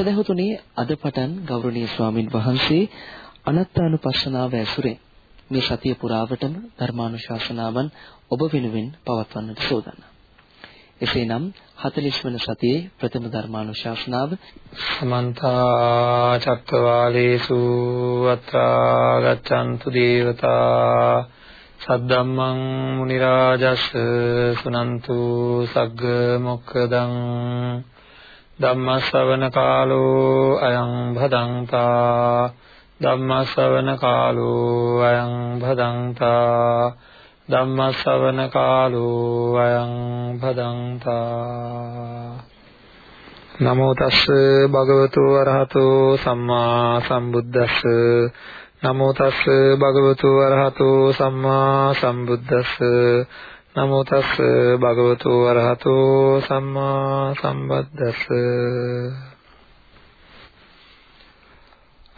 සදහතුනි අද පටන් ගෞරවනීය ස්වාමින් වහන්සේ අනත්තානුපස්සනාව ඇසුරෙන් මේ සතිය පුරාවටම ධර්මානුශාසනාවන් ඔබ වෙනුවෙන් පවත්වන්නට සෝදානම්. එසේනම් 40 වන සතියේ ප්‍රථම ධර්මානුශාසනාව සමන්ත චක්කවාලේසු අත්‍රා ගච්ඡන්තු දේවතා සද්දම්මං මුනි රාජස් සුනන්තු සග්ග මොක්කදං ධම්මස්සවන කාලෝ අයං භදංතා ධම්මස්සවන කාලෝ අයං භදංතා ධම්මස්සවන කාලෝ අයං භදංතා නමෝ තස්ස භගවතු වරහතෝ සම්මා සම්බුද්දස්ස නමෝ තස්ස භගවතු වරහතෝ සම්මා සම්බුද්දස්ස නමෝ තස් භගවතු වරහතෝ සම්මා සම්බද්දස්ස.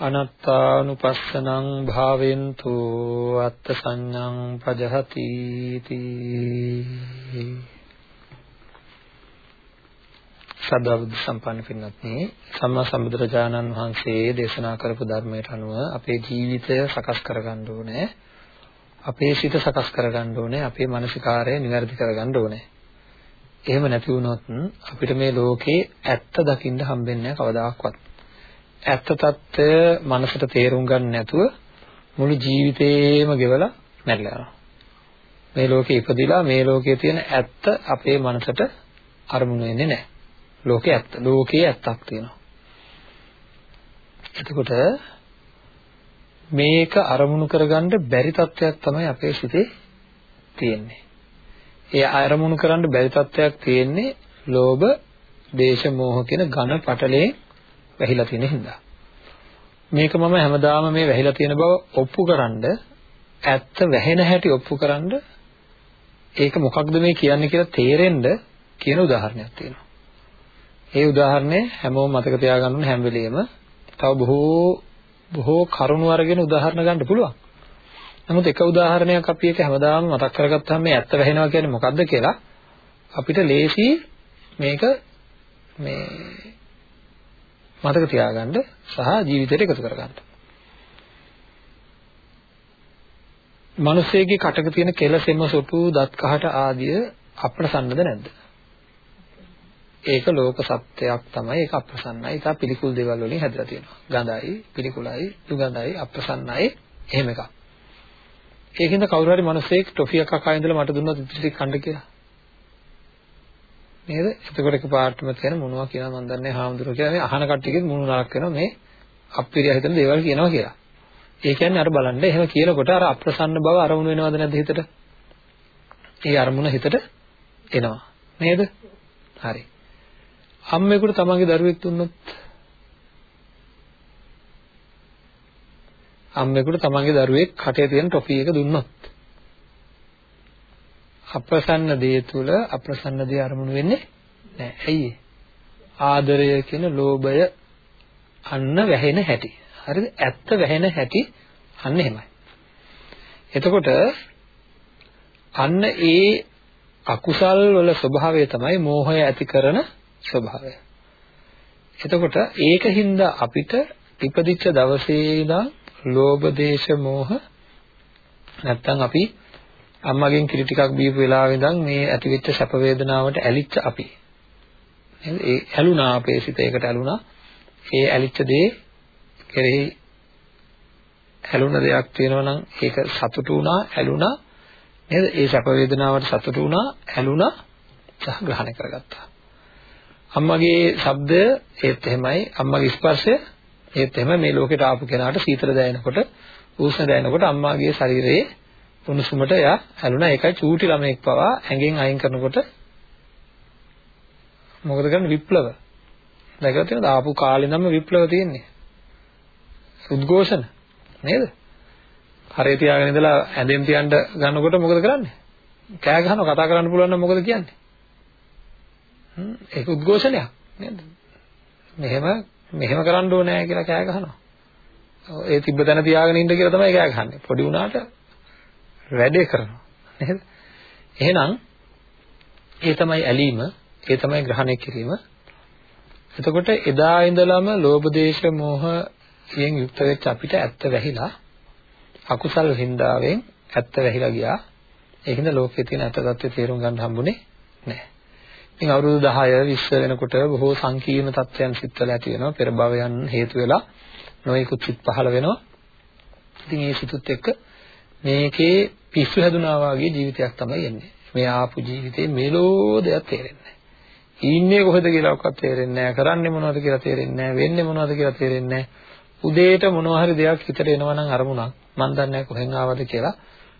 අනත්තානුපස්සනං භාවෙන්තු අත්ථ සංඥං පජහති තී සදා බුද්ධ සම්පන්න පින්වත්නි සම්මා සම්බුදුරජාණන් වහන්සේ දේශනා කරපු ධර්මයට අනුව අපේ ජීවිතය සකස් කරගන්න ඕනේ. අපේ සිත සකස් කරගන්න ඕනේ අපේ මානසිකාරය નિවැරදි කරගන්න ඕනේ. එහෙම නැති වුණොත් අපිට මේ ලෝකේ ඇත්ත දකින්න හම්බෙන්නේ කවදාකවත්. ඇත්ත తত্ত্বය මනසට තේරුම් ගන්න නැතුව මුළු ජීවිතේම ගෙවලා මැරිලා යනවා. මේ ලෝකේ ඉපදිලා මේ ලෝකයේ තියෙන ඇත්ත අපේ මනසට අරමුණු වෙන්නේ නැහැ. ලෝකේ ඇත්ත ලෝකයේ ඇත්තක් තියෙනවා. එතකොට මේක අරමුණු කරගන්න බැරි තත්ත්වයක් තමයි අපේ සිතේ තියෙන්නේ. ඒ අරමුණු කරන්න බැරි තත්ත්වයක් තියෙන්නේ ලෝභ, දේශ, මෝහ කියන ඝන පටලේ වැහිලා තියෙන හින්දා. මේක මම හැමදාම මේ වැහිලා තියෙන බව ඔප්පුකරනද ඇත්ත වැහෙන හැටි ඔප්පුකරනද ඒක මොකක්ද මේ කියන්නේ කියලා තේරෙන්න කියන උදාහරණයක් තියෙනවා. ඒ උදාහරණය හැමෝම මතක තියාගන්න ඕනේ හැම වෙලෙම. තව බොහෝ බොහෝ කරුණු අරගෙන උදාහරණ ගන්න පුළුවන්. නමුත් එක උදාහරණයක් අපි එක හැමදාම මතක් කරගත්තාම මේ ඇත්ත වැහෙනවා කියන්නේ මොකද්ද කියලා අපිට ලේසි මේක මේ මතක තියාගන්න සහ ජීවිතයට එකතු කරගන්න. මිනිස්සෙගේ කටක තියෙන කෙලසෙම සොටු දත් කහට ආදිය අප්‍රසන්නද නැද්ද? ඒක ලෝක සත්‍යයක් තමයි ඒක අප්‍රසන්නයි. ඒක පිළිකුල් දේවල් වලින් හැදලා තියෙනවා. ගඳයි පිළිකුලයි දුගඳයි අප්‍රසන්නයි. එහෙම එකක්. ඒකින්ද කවුරු හරි මිනිස්සෙක් ටොෆියක් කකා ඉඳලා මට දුන්නොත් ඉතිරි කන්න කියලා. නේද? එතකොට එක පාටම කියන මොනවා කියනවා මන් දන්නේ හාමුදුරුවෝ කියලා. මේ අහන කට්ටියගෙත් මුණු නරක් වෙනවා මේ අප්පිරිය හිතන දේවල් කියනවා කියලා. ඒ කියන්නේ අර බලන්න එහෙම කියනකොට අර අප්‍රසන්න බව අරමුණු වෙනවද නැද්ද හිතට? ඒ අරමුණ හිතට එනවා. නේද? හරි. අම්මෙකුට තමන්ගේ දරුවෙක් දුන්නොත් අම්මෙකුට තමන්ගේ දරුවෙක් කටේ තියෙන ටොෆි එක දුන්නොත් අප්‍රසන්න දේ තුල අප්‍රසන්න දේ අරමුණු වෙන්නේ නැහැ. ඇයි ආදරය කියන ලෝභය අන්න වැහෙන හැටි. හරිද? ඇත්ත වැහෙන හැටි අන්න එහෙමයි. එතකොට අන්න ඒ අකුසල් වල ස්වභාවය තමයි මෝහය ඇති කරන ස්වභාවය. එතකොට ඒකින්ද අපිට ඉපදිච්ච දවසේ ඉඳන් ලෝභ දේශ මොහ නැත්තම් අපි අම්මගෙන් කිරි ටිකක් බීපු වෙලාවෙ ඉඳන් මේ ඇතිවෙච්ච සැප වේදනාවට ඇලිච්ච අපි. නේද? ඒ ඇලුනා අපේ සිත ඒකට ඇලුනා. ඒ ඇලිච්ච දේ කෙරෙහි ඇලුන දෙයක් තියෙනවා නම් ඒක සතුටු වුණා ඇලුනා. නේද? ඒ සැප වේදනාවට සතුටු වුණා ඇලුනා සහ ග්‍රහණය කරගත්තා. අම්මගේ ශබ්දය ඒත් එහෙමයි අම්මගේ ස්පර්ශය ඒත් එහෙමයි. මේ ලෝකෙට ආපු කෙනාට සීතල දැනෙනකොට උෂ්ණ දැනෙනකොට අම්මාගේ ශරීරයේ උණුසුමට එයා ඇලුනා. ඒකයි චූටි ළමෙක් පවා ඇඟෙන් අයින් කරනකොට මොකද කරන්නේ? විප්ලව. දැකලා තියෙනවද? ආපු කාලේ නම් විප්ලව තියෙන්නේ. උද්ඝෝෂණ. නේද? හරේ තියාගෙන ඉඳලා ඇඳෙන් තියන්න ගන්නකොට මොකද කරන්නේ? කෑ ගහනවා. කතා කරන්න පුළුවන් නම් මොකද කියන්නේ? ඒක උද්ඝෝෂණයක් නේද? මෙහෙම මෙහෙම කරන්න ඕනේ කියලා කෑ ගහනවා. ඒ තිබ්බ තැන තියාගෙන ඉන්න කියලා තමයි කෑ ගහන්නේ. පොඩි උනාට වැඩේ කරනවා නේද? එහෙනම් ඒ තමයි ඇලීම, ඒ තමයි ග්‍රහණය කිරීම. එතකොට එදා ඉඳලම ලෝභ දේශ මොහයෙන් යුක්ත වෙච්ච අපිට ඇත්ත වැහිලා අකුසල් හින්දාවෙන් ඇත්ත වැහිලා ගියා. ඒකින්ද ලෝකයේ තියෙන ඇත්ත தත්ත්වය තේරුම් ගන්න හම්බුනේ නැහැ. ඉතින් අවුරුදු 10 20 වෙනකොට බොහෝ සංකීර්ණ තත්ත්වයන් සිත්වල ඇති වෙනවා. පෙර භවයන් හේතු වෙලා නොයෙකුත් සිත් පහළ වෙනවා. ඉතින් ඒ සිතුත් එක්ක මේකේ පිස්සු හැදුනා වගේ ජීවිතයක් තමයි එන්නේ. මේ ආපු ජීවිතේ මෙලෝ දෙයක් තේරෙන්නේ නැහැ. ඉන්නේ කොහෙද කියලා ඔක්කත් තේරෙන්නේ නැහැ. කරන්නේ මොනවද කියලා තේරෙන්නේ නැහැ. වෙන්නේ මොනවද කියලා තේරෙන්නේ නැහැ. උදේට මොනවා හරි දෙයක් හිතට එනවා නම් අරමුණක් මන් දන්නේ නැහැ කොහෙන් ආවද කියලා.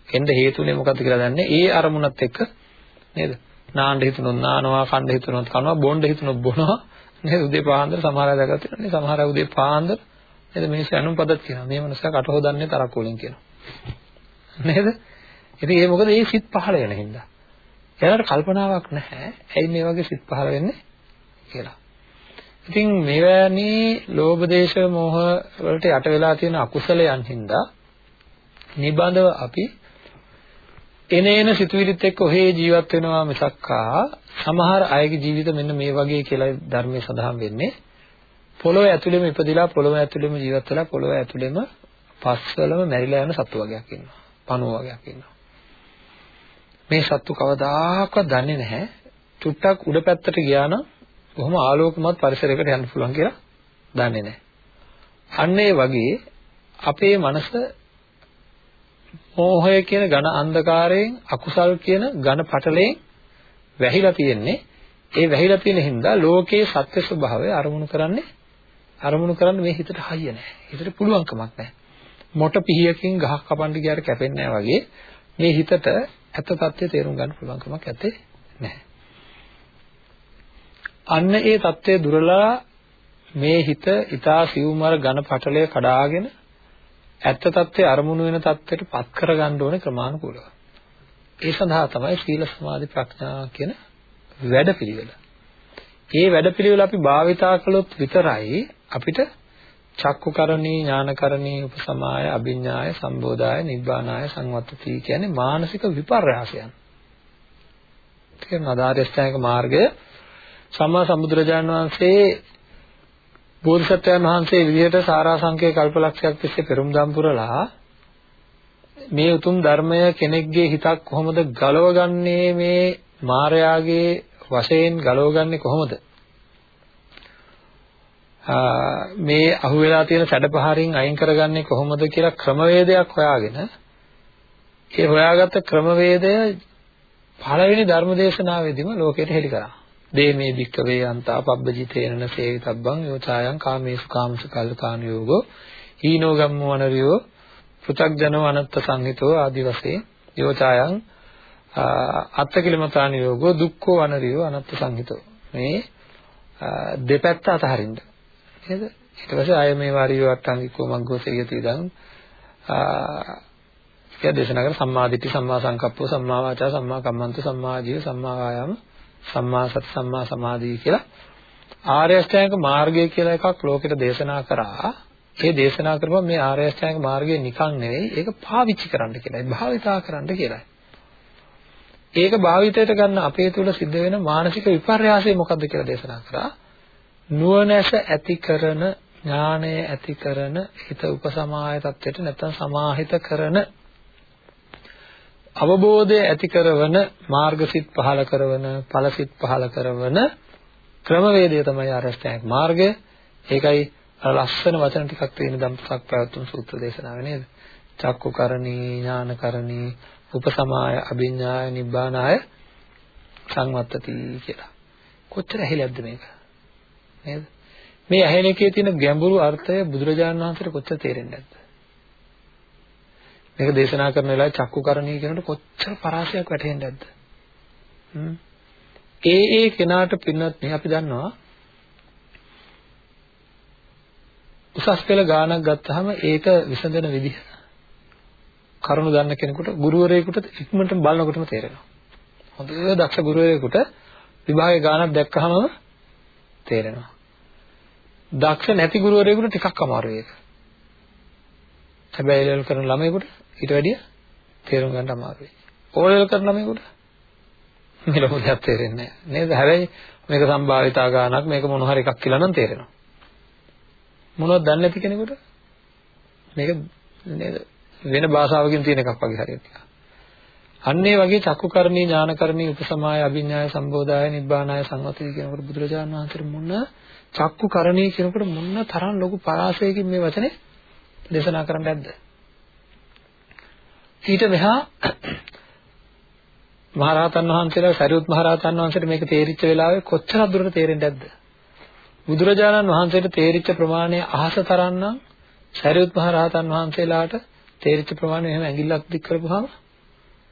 එන්න හේතුනේ මොකද්ද කියලා දන්නේ. ඒ අරමුණත් එක්ක නේද? නාන්න හිතුනොත් නානවා, කන්න හිතුනොත් කනවා, බොන්න හිතුනොත් බොනවා. නේද? උදේ පාන්දර සමහර අය දැකලා තියෙනවානේ. සමහර අය උදේ පාන්දර නේද මිනිස්සු අනුන් පදත් කියනවා. මේ මනුස්සයා කට හොදන්නේ තරක් වලින් කියනවා. නේද? ඉතින් ඒ මොකද මේ සිත් පහළ වෙන හින්දා. එයාලට කල්පනාවක් නැහැ. ඇයි මේ වගේ සිත් පහළ වෙන්නේ කියලා. ඉතින් මෙවැනි ලෝභ දේශ මොහ වලට යට වෙලා තියෙන අකුසලයන් හින්දා නිබඳව අපි එනේන සිතුවිලිත් එක්ක ඔහේ ජීවත් වෙනවා මිසක්කා සමහර අයගේ ජීවිත මෙන්න මේ වගේ කියලා ධර්මයේ සඳහන් වෙන්නේ පොළොව ඇතුළෙම ඉපදිලා පොළොව ඇතුළෙම ජීවත් වෙලා පොළොව ඇතුළෙම පස්වලම මැරිලා යන සත්තු වර්ගයක් ඉන්නවා. පණුව වර්ගයක් ඉන්නවා. මේ සත්තු කවදාකවත් දන්නේ නැහැ. චුට්ටක් උඩ පැත්තට ගියා නම් කොහොම ආලෝකමත් පරිසරයකට යන්න පුළුවන් කියලා දන්නේ නැහැ. අන්න ඒ වගේ අපේ මනස මෝහය කියන ඝන අන්ධකාරයෙන් අකුසල් කියන ඝන පටලයෙන් වැහිලා තියෙන්නේ. ඒ වැහිලා තියෙන හින්දා ලෝකයේ සත්‍ය ස්වභාවය අරමුණු කරන්නේ අරමුණු කරන්න මේ හිතට හයිය නැහැ. හිතට පුළුවන්කමක් නැහැ. මොට පිහියකින් ගහක් කපන්න ගියාට කැපෙන්නේ නැහැ වගේ මේ හිතට ඇත්ත తත්ත්වය තේරුම් ගන්න පුළුවන්කමක් ඇත්තේ නැහැ. අන්න ඒ தත්ත්වය දුරලා මේ හිත ඊතා සිව්මර ඝන පටලය කඩාගෙන ඇත්ත తත්ත්වයේ අරමුණු වෙන தත්ත්වයට පත් කරගන්න ඕනේ ක්‍රමානුකූලව. ඒ සඳහා තමයි සීල සමාධි ප්‍රඥා කියන වැඩපිළිවෙල. මේ වැඩපිළිවෙල අපි භාවිතා කළොත් විතරයි අපිට චක්කුකරණී ඥානකරණී උපසමාය අභිඥාය සම්බෝධාය නිබ්බානාය සංවත්තති කියන්නේ මානසික විපර්යාසයන්. තේරෙනවද ආර්යශ්‍රායක මාර්ගය සම්මා සම්බුදුරජාණන් වහන්සේ බෝධිසත්වයන් වහන්සේ විදිහට සාරාංශකේ කල්පලක්ෂයක් තිස්සේ පෙරම්දම් පුරලා මේ උතුම් ධර්මය කෙනෙක්ගේ හිතක් කොහොමද ගලවගන්නේ මේ මායාගේ වශයෙන් ගලවගන්නේ කොහොමද මේ අහුවෙලා තියෙන සැඩපහරින් අයින් කරගන්නේ කොහොමද කියලා ක්‍රමවේදයක් හොයාගෙන ඒ හොයාගත්ත ක්‍රමවේදය පළවෙනි ධර්මදේශනාවේදීම ලෝකයට හෙළි කරා. දේමේ භික්කවේ අන්තා පබ්බජිතේන සේවිතබ්බං යෝචායන් කාමේසු කාමසු කල්කාන යෝගෝ හීනෝ ගම්මෝ අනරියෝ පෘ탁ජනෝ අනත්ත සංහිතෝ ආදි වශයෙන් යෝචායන් අත්තකිලමතාන යෝගෝ දුක්ඛෝ අනරියෝ අනත්ත සංහිතෝ. මේ දෙපැත්ත අතහරින්න. නේද? ඊට පස්සේ ආය මේ වාරියෝ අට්ටංගිකෝ මග්ගෝ සේයති ඉදං කියලා දේශනා කර සම්මා දිට්ඨි සම්මා සංකප්පෝ සම්මා වාචා සම්මා කම්මන්ත සම්මා ජීව සම්මා වායාම සම්මා සති සම්මා සමාධි කියලා ආර්ය අෂ්ටාංගික මාර්ගය කියලා එකක් ලෝකෙට දේශනා කරා. ඒ දේශනා කරපුවා මේ ආර්ය අෂ්ටාංගික මාර්ගය නිකන් නෙවෙයි ඒක පාවිච්චි කරන්න කියලායි භාවිතා කරන්න කියලායි. ඒක භාවිතයට ගන්න අපේ තුල සිද්ධ වෙන මානසික විපර්යාසය මොකක්ද කියලා දේශනා කරා. නුවණැස ඇති කරන ඥානය ඇති කරන හිත උපසමාය තත්ත්වයට නැත්නම් සමාහිත කරන අවබෝධය ඇති කරවන මාර්ගසිත පහල කරවන ඵලසිත පහල කරවන ක්‍රමවේදය තමයි අරස්ථායක මාර්ගය. ඒකයි ලස්සන වචන ටිකක් තියෙන දම්පසක් පැවතුම් සූත්‍ර දේශනාවේ නේද? චක්කුකරණී ඥානකරණී උපසමාය අභිඥාය නිබ්බානාය සංවත්තති කියලා. කොච්චර ඇහිලද්ද මේක? නේද? මේ ඇහෙන එකේ තියෙන ගැඹුරු අර්ථය බුදුරජාණන් වහන්සේට කොච්චර තේරෙන්නේ නැද්ද? මේක දේශනා කරන වෙලාවේ චක්කුකරණී කියනකොට කොච්චර පරාසයක් වැටෙන්නේ නැද්ද? ඒ ඒ කෙනාට පින්නත් නේ අපි දන්නවා උසස් පෙළ ගානක් ගත්තාම ඒක විසඳන විදිහ කරුණු දන්න කෙනෙකුට ගුරුවරයෙකුට ඉක්මනට බලනකොටම තේරෙනවා. හොඳ දක්ෂ ගුරුවරයෙකුට විභාගයේ ගානක් දැක්කහම තේරෙනවා. දක්ෂ නැති ගුරුවරයෙකුට ටිකක් අමාරුයි ඒක. හැබැයි ලෙවල් කරන ළමයෙකුට ඊට වැඩිය තේරුම් ගන්න අමාරුයි. ඕලෙවල් කරන ළමයෙකුට මේ ලොකු දෙයක් තේරෙන්නේ නැහැ නේද? හැබැයි මේක සම්භාවිතා ගානක් මේක මොන හරි එකක් කියලා නම් තේරෙනවා. මොනවද දන්නේ නැති කෙනෙකුට මේක නේද වෙන භාෂාවකින් තියෙන එකක් වගේ හරියට ටිකක්. අන්න ඒ වගේ චක්කුකරණී ඥානකරණී උපසමාය අභිඥාය සම්බෝධාය නිබ්බානාය සංවතී කියනකොට බුදුරජාණන් වහන්සේ මොන චක්කුකරණී කියනකොට මොන තරම් ලොකු පරාසයකින් මේ වචනේ දේශනා කරන්න ඇද්ද? ඊට මෙහා මහරහතන් වහන්සේලා සරියුත් මහරහතන් වහන්සේට මේක තේරිච්ච වෙලාවේ කොච්චර දුරට තේරෙන්නේ නැද්ද? බුදුරජාණන් වහන්සේට තේරිච්ච ප්‍රමාණය අහස තරන්නම් සරියුත් මහරහතන් වහන්සේලාට තේරිච්ච ප්‍රමාණය එහෙම ඇඟිල්ලක් දික් කරපුවාම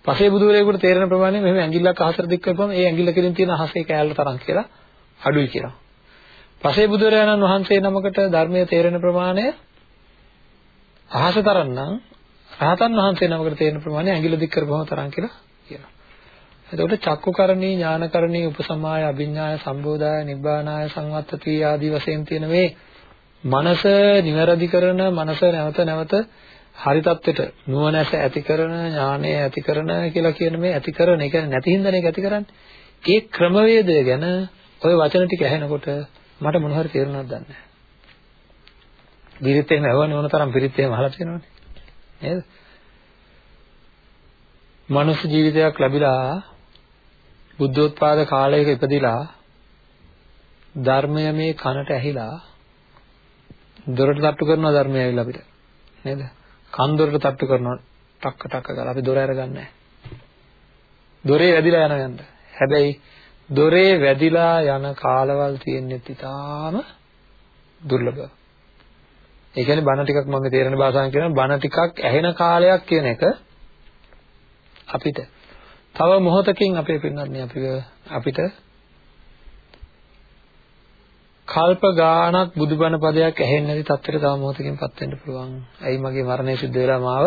පසේ බුදුරේකට තේරෙන ප්‍රමාණය මෙහෙම ඇඟිල්ලක් අහසට දික් කරපුවාම ඒ ඇඟිල්ල කෙලින් තියෙන අහසේ කෑල්ල තරම් කියලා අඩුයි කියලා. පසේ බුදුරජාණන් වහන්සේ නමකට ධර්මයේ තේරෙන ප්‍රමාණය අහස තරම් නම් රහතන් වහන්සේ නමකට තේරෙන ප්‍රමාණය ඇඟිල්ල දික් කරපුවම තරම් කියලා කියනවා. එතකොට චක්කුකරණී ඥානකරණී උපසමාය අභිඥාය සම්බෝධාය නිබ්බානාය සංවත්තති ආදී වශයෙන් තියෙන මේ මනස නිවැරදි කරන මනස නැවත නැවත හරි தත්වෙට නුවණැස ඇති කරන ඥානය ඇති කරන කියලා කියන මේ ඇති කරන ඒ කියන්නේ නැති හින්දා මේක ඇති කරන්නේ ඒ ක්‍රමවේදය ගැන ওই වචන ටික ඇහෙනකොට මට මොන හරි තේරුණාද දන්නේ නැහැ. පිරිත් එහෙම ඇහුවනේ ඕන තරම් පිරිත් එහෙම අහලා තියෙනවනේ. නේද? මනුස්ස ජීවිතයක් ලැබිලා බුද්ධෝත්පාද කාලයක ඉපදිලා ධර්මය මේ කනට ඇහිලා දොරට තට්ටු කරනවා ධර්මය ඇවිල්ලා අපිට නේද? කන් දොරට තට්ටු කරනවා ටක්ක ටක්ක ගාලා අපි දොර අරගන්නේ දොරේ වැදිලා යන යන්න. හැබැයි දොරේ වැදිලා යන කාලවල් තියෙන්නේ ඉතාම දුර්ලභ. ඒ කියන්නේ බණ ටිකක් මම තේරෙන භාෂාවෙන් කියනවා. බණ ටිකක් ඇහෙන කාලයක් කියන එක අපිට. තව මොහොතකින් අපේ පින්නත් අපිව අපිට කල්ප ගාණක් බුදුබණ පදයක් ඇහෙන්නේ නැති තත්ත්වයට තව මොහොතකින්පත් වෙන්න පුළුවන්. ඇයි මගේ මරණය සිද්ධ වෙලා මාව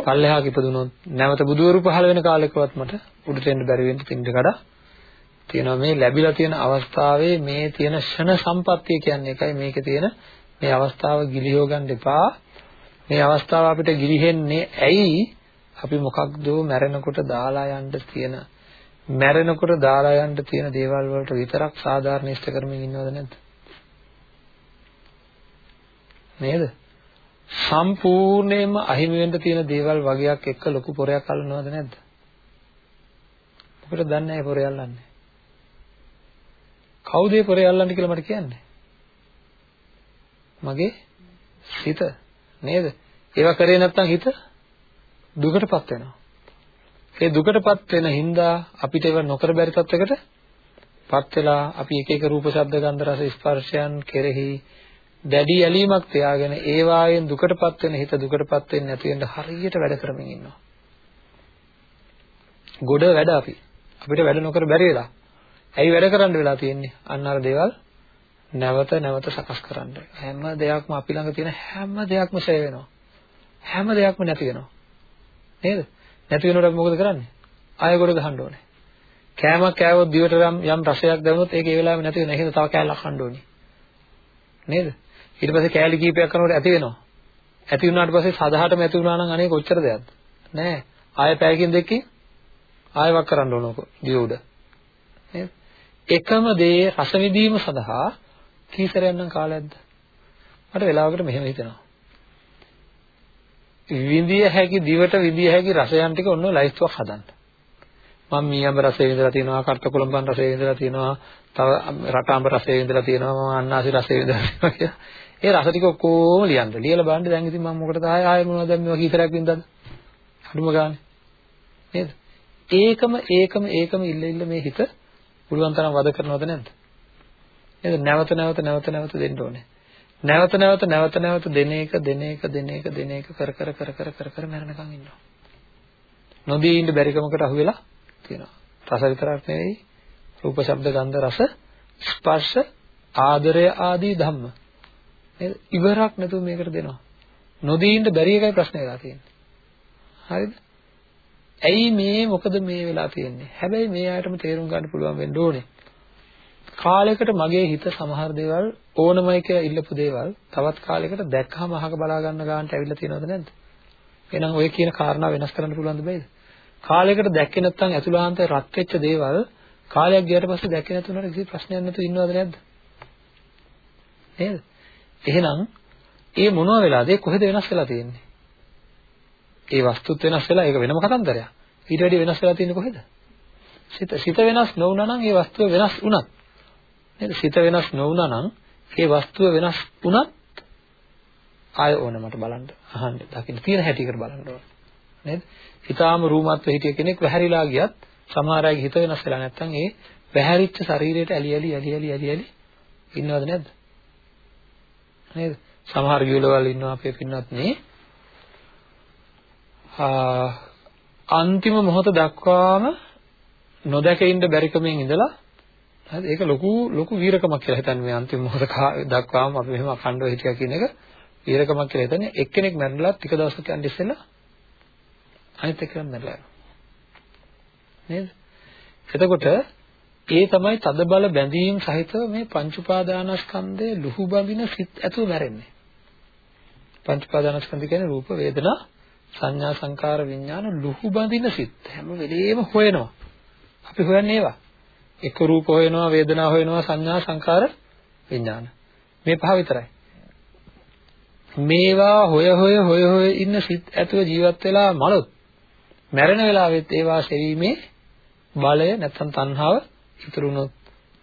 පල්ලෙහාක ඉපදුනොත් නැවත බුදුවරු පහළ වෙන කාලෙකවත් මට උඩට එන්න බැරි වෙන්න තින්ද කඩ තියෙනවා. මේ ලැබිලා තියෙන අවස්ථාවේ මේ තියෙන ෂණ සම්පත්තිය කියන්නේ එකයි. මේකේ තියෙන මේ අවස්ථාව ගිලිහව ගන්න එපා. මේ අවස්ථාව අපිට ගිලිහෙන්නේ ඇයි? අපි මොකක්ද මැරෙනකොට දාලා යන්න තියෙන මැරෙනකොට දාලා යන්න තියෙන දේවල් වලට විතරක් සාධාරණ ඉෂ්ට කරමින් ඉන්නවද නැද්ද? නේද? සම්පූර්ණයෙන්ම අහිමි වෙන්න තියෙන දේවල් වගේක් එක්ක ලොකු පොරයක් අල්ලනවද නැද්ද? මොකද දන්නේ නැහැ පොරය අල්ලන්නේ. කවුද ඒ පොරය අල්ලන්නේ කියලා මට කියන්නේ? මගේ හිත නේද? ඒවා කරේ නැත්නම් හිත දුකටපත් වෙනවා. ඒ දුකටපත් වෙන හින්දා අපිට ඒව නොකර බැරි තත්යකට පත් වෙලා අපි එක එක රූප ශබ්ද ගන්ධ රස ස්පර්ශයන් කෙරෙහි දැඩි ඇලීමක් තියාගෙන ඒ වායෙන් දුකටපත් වෙන හිත දුකටපත් වෙන්නේ නැති වෙන්න හරියට වැඩ කරමින් ඉන්නවා. ගොඩ වැඩ අපි. අපිට වැඩ නොකර බැරි වෙලා. ඇයි වැඩ කරන්න වෙලා තියෙන්නේ? අන්න අර දේවල් නැවත නැවත සකස් කරන්න. හැම දෙයක්ම අපි ළඟ තියෙන හැම දෙයක්ම ෂේ වෙනවා. හැම දෙයක්ම නැති වෙනවා. නේද? නැති වෙනකොට මොකද කරන්නේ? ආයෙ ගොඩ ගහන්න ඕනේ. කෑමක් කෑවොත් දිවට යම් යම් රසයක් දැනුනොත් ඒක ඒ වෙලාවෙම නැති වෙනවා. එහෙනම් තව කෑල්ලක් කන්න ඕනේ. නේද? ඊට පස්සේ කෑලි කීපයක් කරනකොට ඇති වෙනවා. ඇති වුණාට පස්සේ සදාහටම ඇති වුණා නම් අනේ කොච්චර දෙයක්ද? නෑ. ආයෙ පැයකින් දෙකකින් ආයෙ වක් කරන්න ඕනකො දිව උඩ. නේද? එකම දේ රස විඳීම සඳහා කීසරයක් නම් කාලයක්ද? මට වෙලාවකට මෙහෙම හිතෙනවා. විඳිය හැකි දිවට විඳිය හැකි රසයන් ටික ඔන්න ලයිස්තුවක් හදන්න. මම මීයඹ රසය විඳලා තියෙනවා, කර්තකුලම්බන් රසය විඳලා තියෙනවා, තව රටාඹ රසය විඳලා තියෙනවා, මම අන්නාසි රසය විඳලා තියෙනවා කියලා. ඒ රස ටික ඔක්කොම ලියන්න. ලියලා බලන්න දැන් ඉතින් මම මොකටද ආයෙ ආයෙ මොනවද දැන් මේවා කීතරක් වින්දාද? අඩුම ගානේ. නේද? ඒකම ඒකම ඒකම ඉල්ල ඉල්ල මේ හිත පුළුවන් තරම් වද කරනවද නැද්ද? නේද? නැවත නැවත නැවත නැවත දෙන්න ඕනේ. නැවත නැවත නැවත නැවත දෙන එක දෙන එක දෙන එක දෙන එක කර කර කර කර කර කර මරණකම් ඉන්නවා. නොදී ඉන්න බැරිකමකට අහු වෙලා තියෙනවා. රස විතරක් නෙවෙයි රූප ශබ්ද ගන්ධ රස ස්පර්ශ ආදරය ආදී ධම්ම. නේද? ඉවරක් නැතුව මේකට දෙනවා. නොදී ඉන්න බැරි එකයි ප්‍රශ්නේ වෙලා තියෙන්නේ. හරිද? ඇයි මේ මොකද මේ වෙලා තියෙන්නේ? හැබැයි මේ ආයතම තේරුම් ගන්න පුළුවන් වෙන්න ඕනේ. කාලයකට මගේ හිත සමහර දේවල් ඕනමයි කියලා ඉල්ලපු දේවල් තවත් කාලයකට දැක්කම අහක බලා ගන්න ගන්නට ඇවිල්ලා තියෙනවද නැද්ද? එහෙනම් ඔය කියන කාරණා වෙනස් කරන්න පුළුවන්ද බෑද? කාලයකට දැක්කේ නැත්නම් ඇතුළාන්තේ රත් වෙච්ච දේවල් කාලයක් ගියාට පස්සේ දැක්කේ නැතුනට කිසි ප්‍රශ්නයක් නැතුව ඉන්නවද නැද්ද? නේද? එහෙනම් ඒ මොනවා වෙලාද? ඒ කොහෙද වෙනස් වෙලා තියෙන්නේ? ඒ වස්තුත් වෙනස් වෙලා ඒක වෙනම කතන්දරයක්. ඊට වැඩි වෙනස් වෙලා තියෙන්නේ කොහෙද? සිත සිත වෙනස් නොවුනා නම් ඒ වස්තුව වෙනස් වුණත් නේද? සිත වෙනස් නොවුනා නම් ඒ වස්තුව වෙනස් වුණත් ආය ඕන මට බලන්න අහන්න දකින්න තියෙන හැටියකට බලන්න ඕන නේද? හිතාම රූමත්ව හිටිය කෙනෙක් වැහැරිලා ගියත් සමහර අයගේ හිත වෙනස් වෙලා නැත්නම් ඒ වැහැරිච්ච ශරීරයට ඇලි ඇලි ඇලි ඇලි ඇලි ඇලි ඉන්නවද නැද්ද? නේද? සමහර ගියලවල් ඉන්නවා අපේ පින්නත් නේ. අන්තිම මොහොත දක්වාම නොදැක ඉන්න බැරිකමෙන් ඉඳලා හරිද? ඒක ලොකු ලොකු වීරකමක් කියලා හිතන්නේ මේ අන්තිම මොහොත දක්වාම අපි මෙහෙම අඛණ්ඩව හිටියා කියන එක වීරකමක් කියලා හිතන්නේ එක්කෙනෙක් මැරලා ටික දවසක් යන ඉස්සෙල්ලා අනිත් එක්කෙනා මැරලා නේද? එතකොට ඒ තමයි තද බල බැඳීම් සහිතව මේ පංච උපාදානස්කන්ධයේ ලුහු බඳින සිත් ඇතුව මැරෙන්නේ. පංච උපාදානස්කන්ධ කියන්නේ රූප වේදනා සංඥා සංකාර විඥාන ලුහු බඳින සිත් හැම වෙලෙම හොයනවා. අපි හොයන්නේ ඒවා. එක රූප හොයනවා, වේදනා හොයනවා, සංඥා සංකාර විඥාන. මේ පහ විතරයි. මේවා හොය හොය හොය හොය ඉන්න සිත් ඇතුව ජීවත් වෙලා මලොත් මැරෙන වෙලාවෙත් ඒවා සෙවීමේ බලය නැත්නම් තණ්හාව ඉතුරු වුණොත්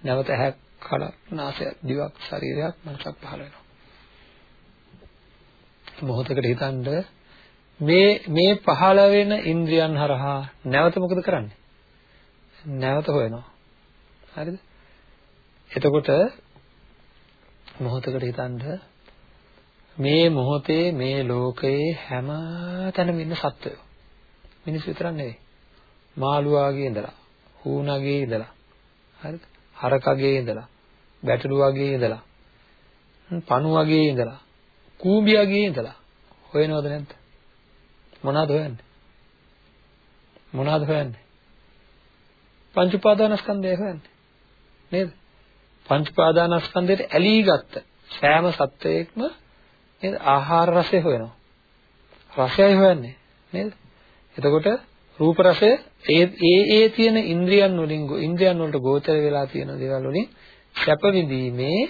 නැවත ඇහැක් කන නාසය දිවක් ශරීරයක් මනසක් පහළ වෙනවා මොහොතකට හිතනද මේ මේ පහළ වෙන ඉන්ද්‍රියන් හරහා නැවත මොකද කරන්නේ නැවත හොයනවා හරිද? එතකොට මොහොතකට හිතනද මේ මොහොතේ මේ ලෝකයේ හැම තැනම ඉන්න සත්වයෝ. මිනිස් විතරක් නෙවෙයි. මාළුවාගේ ඉඳලා හූනගේ ඉඳලා හරිද? හරකගේ ඉඳලා බැටළුවගේ ඉඳලා පණුවගේ ඉඳලා කූඹියගේ ඉඳලා. හොයනවද නැද්ද? මොනවද හොයන්නේ? මොනවද හොයන්නේ? පංච උපාදානස්කන්ධය හොයන්නේ. නේද? පංච උපාදානස්කන්ධයට ඇලී ගත්ත සෑම සත්වයකම නේද? ආහාර රසය හොයනවා. රසයයි හොයන්නේ නේද? එතකොට රූප රසය ඒ ඒ ඒ තියෙන ඉන්ද්‍රියන් වලින් ඉන්ද්‍රියන් වලට ගෝචර වෙලා තියෙන දේවල් වලින් සැප විඳීමේ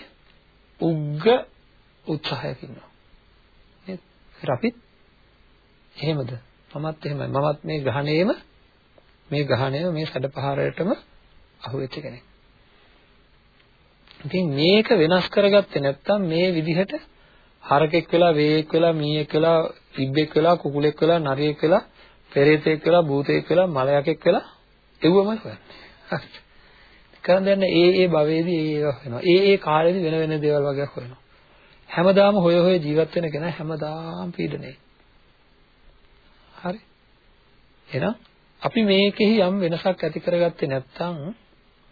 උග්ග උත්සාහයක් ඉන්නවා. නේද? අපිත් එහෙමද? මමත් එහෙමයි. මමත් මේ ගහණේම මේ ගහණේම මේ සැඩපහරයටම අහුවෙච්ච කෙනෙක්. ඉතින් මේක වෙනස් කරගත්තේ නැත්නම් මේ විදිහට හරකෙක් වෙලා වේයෙක් වෙලා මීයෙක් වෙලා ඉබ්බෙක් වෙලා කුකුලෙක් වෙලා නරියෙක් වෙලා පෙරේතෙක් වෙලා භූතයෙක් වෙලා මලයකෙක් වෙලා එව්වමයි හොයන්නේ. හරි. කරන් දැන් ඒ ඒ භවයේදී ඒ ඒවා වෙනවා. ඒ ඒ කාලෙදී වෙන වෙන දේවල් වගේක් හොයනවා. හැමදාම හොය හොය ජීවත් වෙන කෙනා හැමදාම පීඩනේ. හරි. එහෙනම් අපි මේකෙහි යම් වෙනසක් ඇති කරගත්තේ නැත්නම්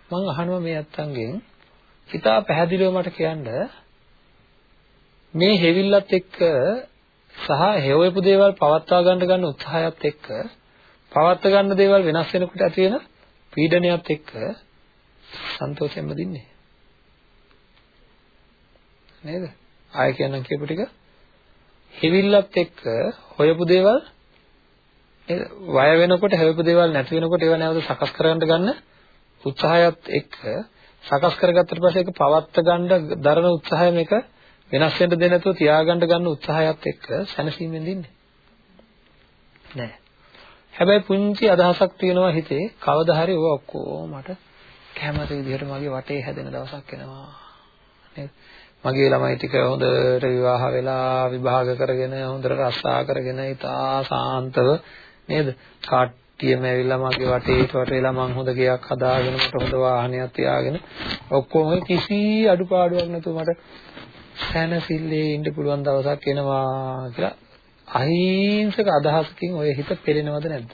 මම අහනවා මේ අත්තන්ගෙන් හිතා පැහැදිලිව මට කියන්න මේ හෙවිල්ලත් එක්ක සහ හේවයපු දේවල් පවත්වා ගන්න ගන්න උත්සාහයත් එක්ක පවත්වා ගන්න දේවල් වෙනස් වෙනකොට ඇති වෙන පීඩනයත් එක්ක සන්තෝෂයෙන්ම දින්නේ. නේද? ආය කියන්නම් කියපු ටික. හිවිල්ලත් එක්ක හොයපු දේවල් වය වෙනකොට හැවපු දේවල් නැති වෙනකොට ඒවා නැවත සකස් කරගන්න ගන්න උත්සාහයත් එක්ක සකස් කරගත්තට පස්සේ ඒක පවත්ත ගන්න දරන උත්සාහය මේක වෙනස් වෙන්න දෙන්නේ නැතුව තියාගන්න ගන්න උත්සාහයත් එක්ක සැනසීමෙන් දින්නේ. නෑ. හැබැයි පුංචි අදහසක් තියෙනවා හිතේ. කවදා හරි ඔය ඔක්කොම මට කැමති විදිහට මගේ වටේ හැදෙන දවසක් එනවා. නේද? මගේ ළමයි ටික හොඳට විවාහ වෙලා විභාග කරගෙන හොඳට රස්සා කරගෙන ඉතා සාන්තව නේද? කට්ටියම ඇවිල්ලා මගේ වටේට වටේලා මං හොඳ ගයක් හදාගෙන මට හොඳ වාහනයක් තියාගෙන ඔක්කොම කිසි අඩුපාඩුවක් නැතුව මට සැනසille ඉන්න පුළුවන් දවසක් එනවා කියලා අහිංසක අදහසකින් ඔය හිත පෙළෙනවද නැද්ද?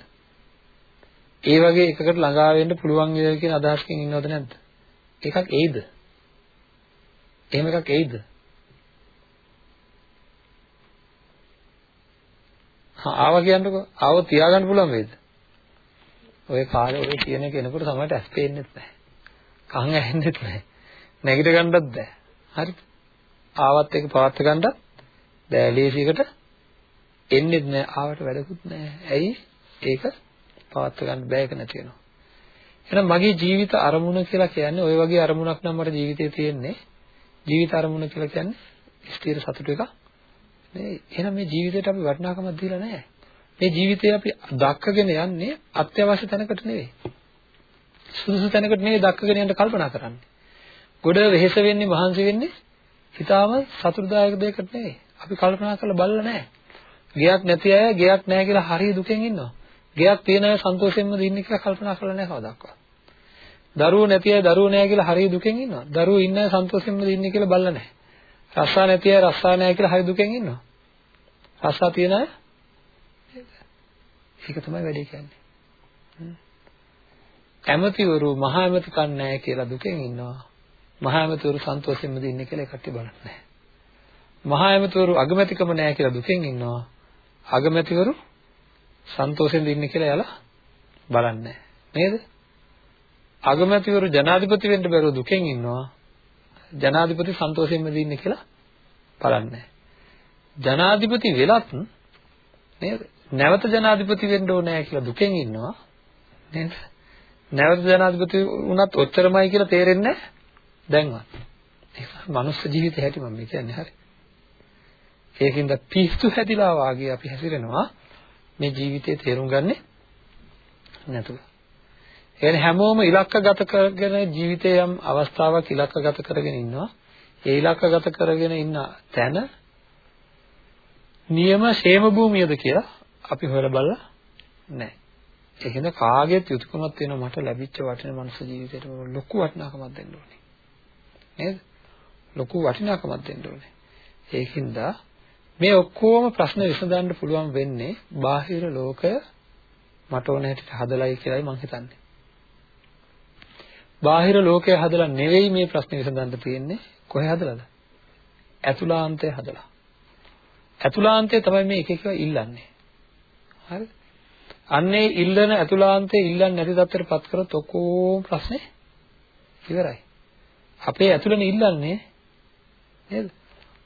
ඒ වගේ එකකට ළඟා වෙන්න පුළුවන් වේද කියන අදහසකින් ඉන්නවද නැද්ද? එකක් එයිද? එහෙම එකක් එයිද? හා ආවා කියන්නකෝ. ආව තියාගන්න පුළුවන් වේද? ඔය කාලේ ඔය කියන කෙනෙකුට සමහරට ඇස් පේන්නෙත් නැහැ. කන් ඇහෙන්නෙත් නැහැ. නැගිට ගන්නත් බෑ. හරිද? ආවත් ඒක පවත් ගන්නත් බෑ ලේසියකට එන්නේ නැහැ ආවට වැඩකුත් නැහැ ඇයි ඒක පවත් ගන්න බෑ ඒක නැති වෙනවා. එහෙනම් මගේ ජීවිත අරමුණ කියලා කියන්නේ ওই වගේ අරමුණක් නම් මට ජීවිතේ තියෙන්නේ. ජීවිත අරමුණ කියලා කියන්නේ ස්ථිර සතුට එකක්. නේ එහෙනම් මේ ජීවිතේට අපි වටිනාකමක් දීලා නැහැ. මේ ජීවිතේ අපි දක්කගෙන යන්නේ අත්‍යවශ්‍ය තැනකට නෙවෙයි. සුදුසු තැනකට නෙවෙයි දක්කගෙන යන්න කල්පනා කරන්නේ. ගොඩ වෙහෙස වෙන්නේ මහන්සි වෙන්නේ හිතාම සතුටුදායක දෙයකට නෙවෙයි. අපි කල්පනා කරලා බලලා නැහැ. ගයක් නැති අය ගයක් නැහැ කියලා හරිය දුකෙන් ඉන්නවා. ගයක් තියෙන අය සන්තෝෂයෙන්ම දින්නේ කියලා කල්පනා කරලා නැහැ කවදාවත්. දරුවෝ නැති අය දරුවෝ නැහැ කියලා හරිය දුකෙන් ඉන්නවා. දරුවෝ ඉන්න අය සන්තෝෂයෙන්ම දින්නේ කියලා බලලා නැහැ. රස්සා නැති අය රස්සා නැහැ කියලා හරිය දුකෙන් ඉන්නවා. රස්සා තියෙන අය ඒක තමයි වැඩේ කියන්නේ. ඇමතිවරු මහා ඇමති කන්නේ නැහැ කියලා දුකෙන් ඉන්නවා. මහා ඇමතිවරු සන්තෝෂයෙන්ම දින්නේ කියලා ඒ කට්ටිය බලන්නේ නැහැ. මහා ඇමතිවරු අගමැතිකම නැහැ කියලා දුකෙන් ඉන්නවා. අගමැතිවරු සන්තෝෂෙන් ඉන්නේ කියලා එයාලා බලන්නේ නේද? අගමැතිවරු ජනාධිපති වෙන්න බැරුව දුකෙන් ඉන්නවා. ජනාධිපති සන්තෝෂයෙන්ම ඉන්නේ කියලා බලන්නේ ජනාධිපති වෙලත් නේද? නැවත ජනාධිපති වෙන්න ඕනේ කියලා දුකෙන් ඉන්නවා නේද? නැවත ජනාධිපති වුණත් ඔච්චරමයි කියලා තේරෙන්නේ දැන්වත්. ඒක මනුස්ස ජීවිතේ හැටි මම කියන්නේ හරි. ඒකින්ද පිස්සු හැදිලා වාගේ අපි හැසිරෙනවා මේ ජීවිතේ තේරුම් ගන්නෙ නැතුව. ඒ හැමෝම ඉලක්කගත කරගෙන ජීවිතේ යම් අවස්ථාවක් ඉලක්කගත කරගෙන ඉන්නවා. ඒ ඉලක්කගත කරගෙන ඉන්න තැන නියම ෂේම භූමියද කියලා අපි හොයලා බලලා නැහැ. ඒකින්ද කාගේත් යුතුයකමක් තියෙනවා මට ලැබිච්ච වටින මනුස්ස ජීවිතේට ලොකු වටිනාකමක් දෙන්න ඕනේ. නේද? ලොකු වටිනාකමක් දෙන්න ඕනේ. ඒකින්ද මේ ඔක්කොම ප්‍රශ්න විසඳන්න පුළුවන් වෙන්නේ බාහිර ලෝකය මට ඕන හැටියට හදලයි කියලායි මම හිතන්නේ. බාහිර ලෝකය හදලා නෙවෙයි මේ ප්‍රශ්නේ විසඳන්න තියෙන්නේ. කොහේ හදලාද? ඇතුළාන්තය හදලා. ඇතුළාන්තය තමයි මේ එක එක ඉල්ලන්නේ. හරිද? අන්නේ ඉල්ලන ඇතුළාන්තේ ඉල්ලන්නේ නැති තත්ත්වයට පත් කරොත් ඔක්කොම ප්‍රශ්නේ ඉවරයි. අපේ ඇතුළනේ ඉල්ලන්නේ නේද?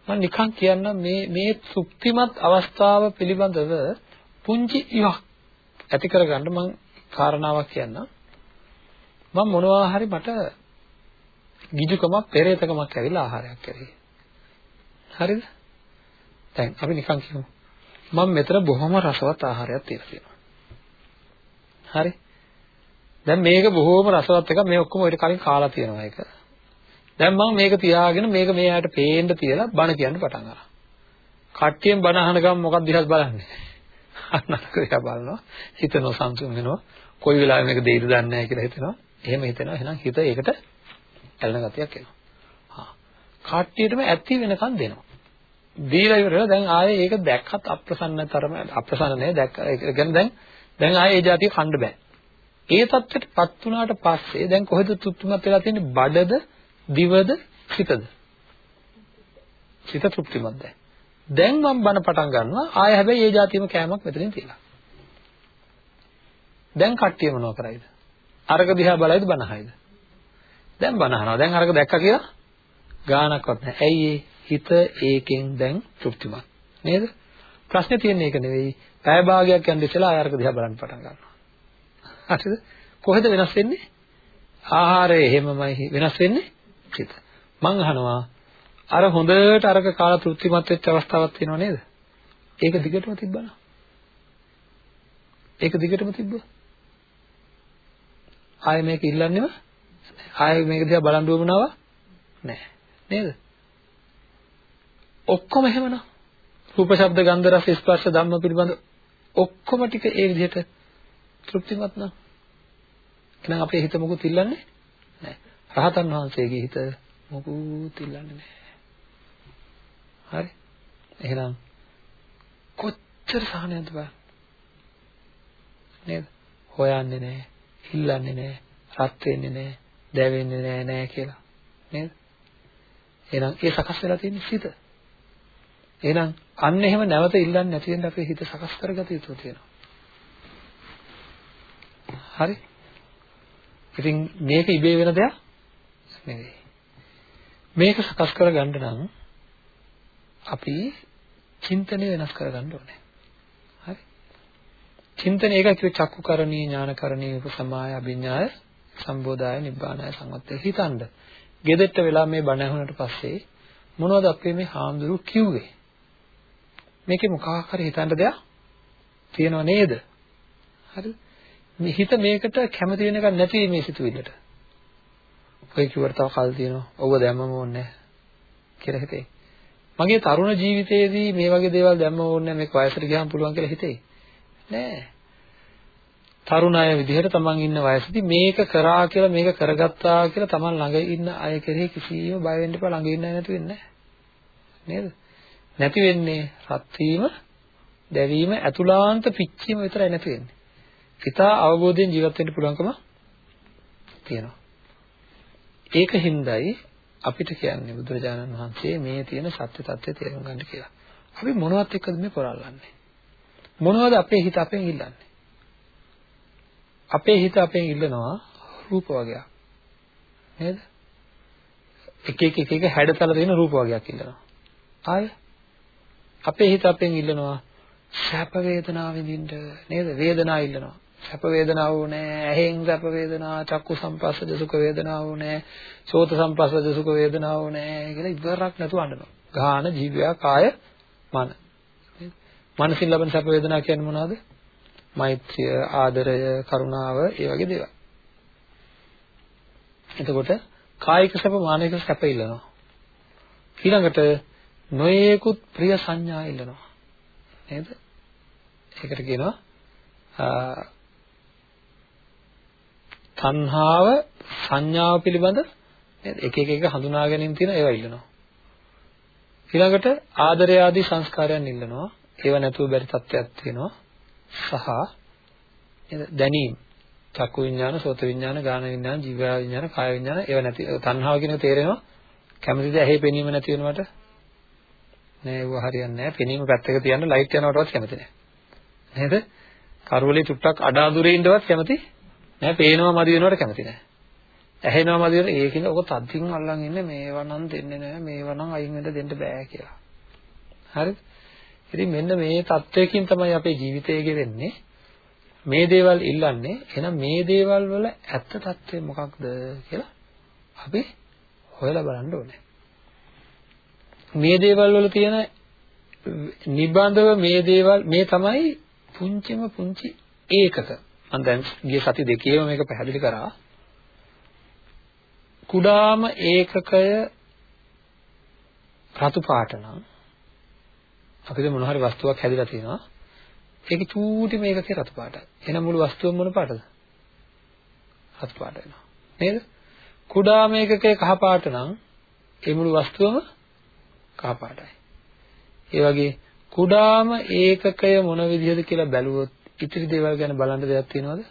මම නිකන් කියන්නම් මේ මේ සුක්තිමත් අවස්ථාව පිළිබඳව පුංචි ඉවක් ඇති කරගන්න මම කාරණාවක් කියන්නම්. මම මොනවා හරි මට ගිජුකමක් පෙරේතකමක් ඇවිල්ලා ආහාරයක් කරේ. හරිද? දැන් අපි නිකන් කියමු. මම මෙතන බොහොම රසවත් ආහාරයක් තියලා තියෙනවා. හරි? දැන් මේක බොහොම රසවත් එකක් මේ ඔක්කොම ඊට කලින් කාලා තියෙනවා ඒක. දැන් මම මේක තියාගෙන මේක මේ ආයට පේන්න තියලා බණ කියන්න පටන් ගන්නවා. කට්ටියෙන් බණ අහන ගමන් මොකක්ද දිහා බලන්නේ? අන්නක දිහා බලනවා. හිත නොසන්සුන් වෙනවා. කොයි වෙලාවෙ මේක දෙයිද දන්නේ නැහැ කියලා හිතෙනවා. එහෙම හිතෙනවා. එහෙනම් හිත ඒකට ඇලෙන ගතියක් එනවා. හා. කට්ටියටම ඇති වෙනකන් දෙනවා. දීලා ඉවරලා දැන් ආයේ ඒක දැක්කත් අප්‍රසන්න තරම අප්‍රසන්න නෑ දැක්ක ඒ කියන්නේ දැන් දැන් ආයේ ඒ જાතිය කන්න බෑ. ඒ தත්ත්වයටපත් වුණාට පස්සේ දැන් කොහෙද තෘප්තිමත් වෙලා තියෙන්නේ බඩද දිවද සිතද? සිත තෘප්තිමත් දැන්. දැන් මම බන පටන් ගන්නවා ආයේ හැබැයි ඒ જાතියම කෑමක් මෙතනින් තියලා. දැන් කට්ටිය මොනව කරයිද? අරක දිහා බලයිද බනහයිද? දැන් බනහනවා. දැන් අරක දැක්කා කියලා ගානක්වත් නැහැ. ඇයි ඒ? හිත ඒකෙන් දැන් තෘප්තිමත්. නේද? ප්‍රශ්නේ තියෙන්නේ ඒක නෙවෙයි. පැය භාගයක් යන ඉස්සෙල්ලා ආය අරක දිහා බලන්න පටන් ගන්නවා. හරිද? කොහෙද වෙනස් වෙන්නේ? ආහාරය එහෙමමයි වෙනස් වෙන්නේ. චිත. මං අහනවා අර හොඳට අරක කාලා තෘප්තිමත් වෙච්ච අවස්ථාවක් තියෙනව නේද? ඒක දිගටම තිබ්බනම්. ඒක දිගටම තිබ්බ. ආයෙ මේක ඉල්ලන්නේම ආයෙ මේක දිහා බලන් දුවමනවා නැහැ. නේද? ඔක්කොම එහෙමනම්. රූප ශබ්ද ගන්ධ රස ස්පර්ශ ධම්ම පිළිබඳ ඔක්කොම ටික ඒ විදිහට තෘප්තිමත් නම් එහෙනම් අපේ හිත මොකුත් ඉල්ලන්නේ රහතන් වහන්සේගේ හිත මොකුත් ඉල්ලන්නේ නැහැ. හරි? එහෙනම් කොච්චර සහනයක්ද බලන්න. නේද? හොයන්නේ නැහැ, ඉල්ලන්නේ නැහැ, රත් වෙන්නේ නැහැ, දැවෙන්නේ නැහැ නෑ කියලා. නේද? එහෙනම් ඒ සකස් වෙලා තියෙන සිත. එහෙනම් අන්න එහෙම නැවත ඉල්ලන්නේ නැති වෙන්න අපේ හිත සකස් කරගත යුතු තියෙනවා. හරි? ඉතින් මේක ඉබේ වෙන දෙයක් නෙවෙයි. මේක සකස් කරගන්න නම් අපි චින්තනය වෙනස් කරගන්න ඕනේ. හරි? චින්තන ඒක කිව්ව චක්කුකරණී ඥානකරණී උපසමාය අභිඥාය සම්බෝධාය නිබ්බානාය සංවත්තේ හිතන්න. ගෙදෙට්ට වෙලා මේ බණ ඇහුනට පස්සේ මොනවද අපේ මේ හාමුදුරු කිව්වේ? මේකේ මොකක් හරි හිතන්න දෙයක් තියෙනව නේද? හරිද? මේ හිත මේකට කැමති වෙන එකක් නැති මේ සිතුවිල්ලට. ඔය කිව්වට තව කල් තියෙනවා. ඔබ දැම්මම ඕනේ කියලා හිතේ. මගේ තරුණ ජීවිතයේදී මේ වගේ දේවල් දැම්ම ඕනේ මේක වයසට ගියාම පුළුවන් කියලා හිතේ. නෑ. තරුණ අය විදිහට තමන් ඉන්න වයසේදී මේක කරා කියලා මේක කරගත්තා කියලා තමන් ළඟ ඉන්න අය කෙරෙහි කිසිම බය වෙන්න එපා ළඟ ඉන්න අය නැති වෙන්නේ නේද? නැති වෙන්නේ රත් වීම, දැවීම, ඇතුළාන්ත පිච්චීම විතරයි නැති වෙන්නේ. හිතා අවබෝධයෙන් ජීවත් වෙන්න පුළුවන්කම තියෙනවා. ඒක හින්දායි අපිට කියන්නේ බුදුරජාණන් වහන්සේ මේ තියෙන සත්‍ය తත්වය තේරුම් ගන්න කියලා. අපි මොනවත් එක්කද මේ පොරල්ලන්නේ? මොනවද අපේ හිත අපෙන් ඉල්ලන්නේ? අපේ හිත අපෙන් ඉල්ලනවා රූප වර්ගයක්. නේද? එක එක එක එක හැඩතල තියෙන රූප වර්ගයක් ඉල්ලනවා. ආය අපේ හිත අපෙන් ඉල්ලනවා සැප වේදනාව විඳින්න නේද? වේදනාව ඉල්ලනවා. සැප වේදනාව ඕනේ ඇහෙන් සැප වේදනා චක්කු සංපස්සද සුඛ වේදනාව ඕනේ සෝත සංපස්සද සුඛ වේදනාව ඕනේ කියලා ඉවරක් නැතුව අඬනවා. ගාන ජීවයා කාය මන. මනසින් ලබන සැප වේදනා කියන්නේ මොනවද? මෛත්‍රිය ආදරය කරුණාව ඒ වගේ දේවල්. එතකොට කායික සැප මානසික සැප ඉල්ලනවා. ඊළඟට නොයේකුත් ප්‍රිය සංඥා ඉල්ලනවා. නේද? ඒකට කියනවා තණ්හාව සංඥාව පිළිබඳ නේද? එක එක එක හඳුනා ගැනීම තියෙන ඒවා ඉල්ලනවා. ඊළඟට ආදරය ආදී සංස්කාරයන් ඉල්ලනවා. ඒව නැතුව බැරි තත්ත්වයක් තියෙනවා. සහ නේද? දැනීම. චක්කු විඥාන සෝත විඥාන ගාන විඥාන ජීව විඥාන කාය විඥාන ඒව නැති තණ්හාව කියන තේරෙනවා. කැමතිද ඇහි පෙනීම නැති වෙනවට? නෑ ඒව හරියන්නේ නෑ පෙනීම පැත්තක තියන්න ලයිට් යනවටවත් කැමති නෑ නේද කරවලේ චුට්ටක් අඩාදුරේ ඉඳවත් කැමති නෑ පේනවා මදි වෙනවට කැමති නෑ. ඇහෙනවා මදි වෙන ඒකින්ද ඔක තද්දින් අල්ලන් ඉන්නේ මේවා නම් දෙන්නේ නෑ මේවා නම් අයින් වෙන්න දෙන්න බෑ කියලා. හරිද? ඉතින් මෙන්න මේ தත්වයකින් තමයි අපේ ජීවිතය ගෙවෙන්නේ. මේ දේවල් ඉල්ලන්නේ එහෙනම් මේ දේවල් වල ඇත්ත తත්වය මොකක්ද කියලා අපි හොයලා බලන්න ඕනේ. මේ දේවල් වල තියෙන නිබඳව මේ දේවල් මේ තමයි පුංචිම පුංචි ඒකක මම දැන් ගිය සති දෙකේම මේක පැහැදිලි කරා. කුඩාම ඒකකය රතු පාට නම් අපිට මොන හරි වස්තුවක් හැදිලා තියෙනවා. ඒකේ චූටි මේකකේ රතු පාටයි. එහෙනම් මුළු වස්තුවම මොන පාටද? රතු පාට වෙනවා. නේද? කුඩාම ඒකකේ කහ පාට නම් ඒ මුළු වස්තුවම කහ පාටයි. ඒ වගේ කුඩාම ඒකකය මොන විදිහද කියලා බැලුවොත් ඉතිරි දේවල් ගැන බලන්න දෙයක් තියෙනවද?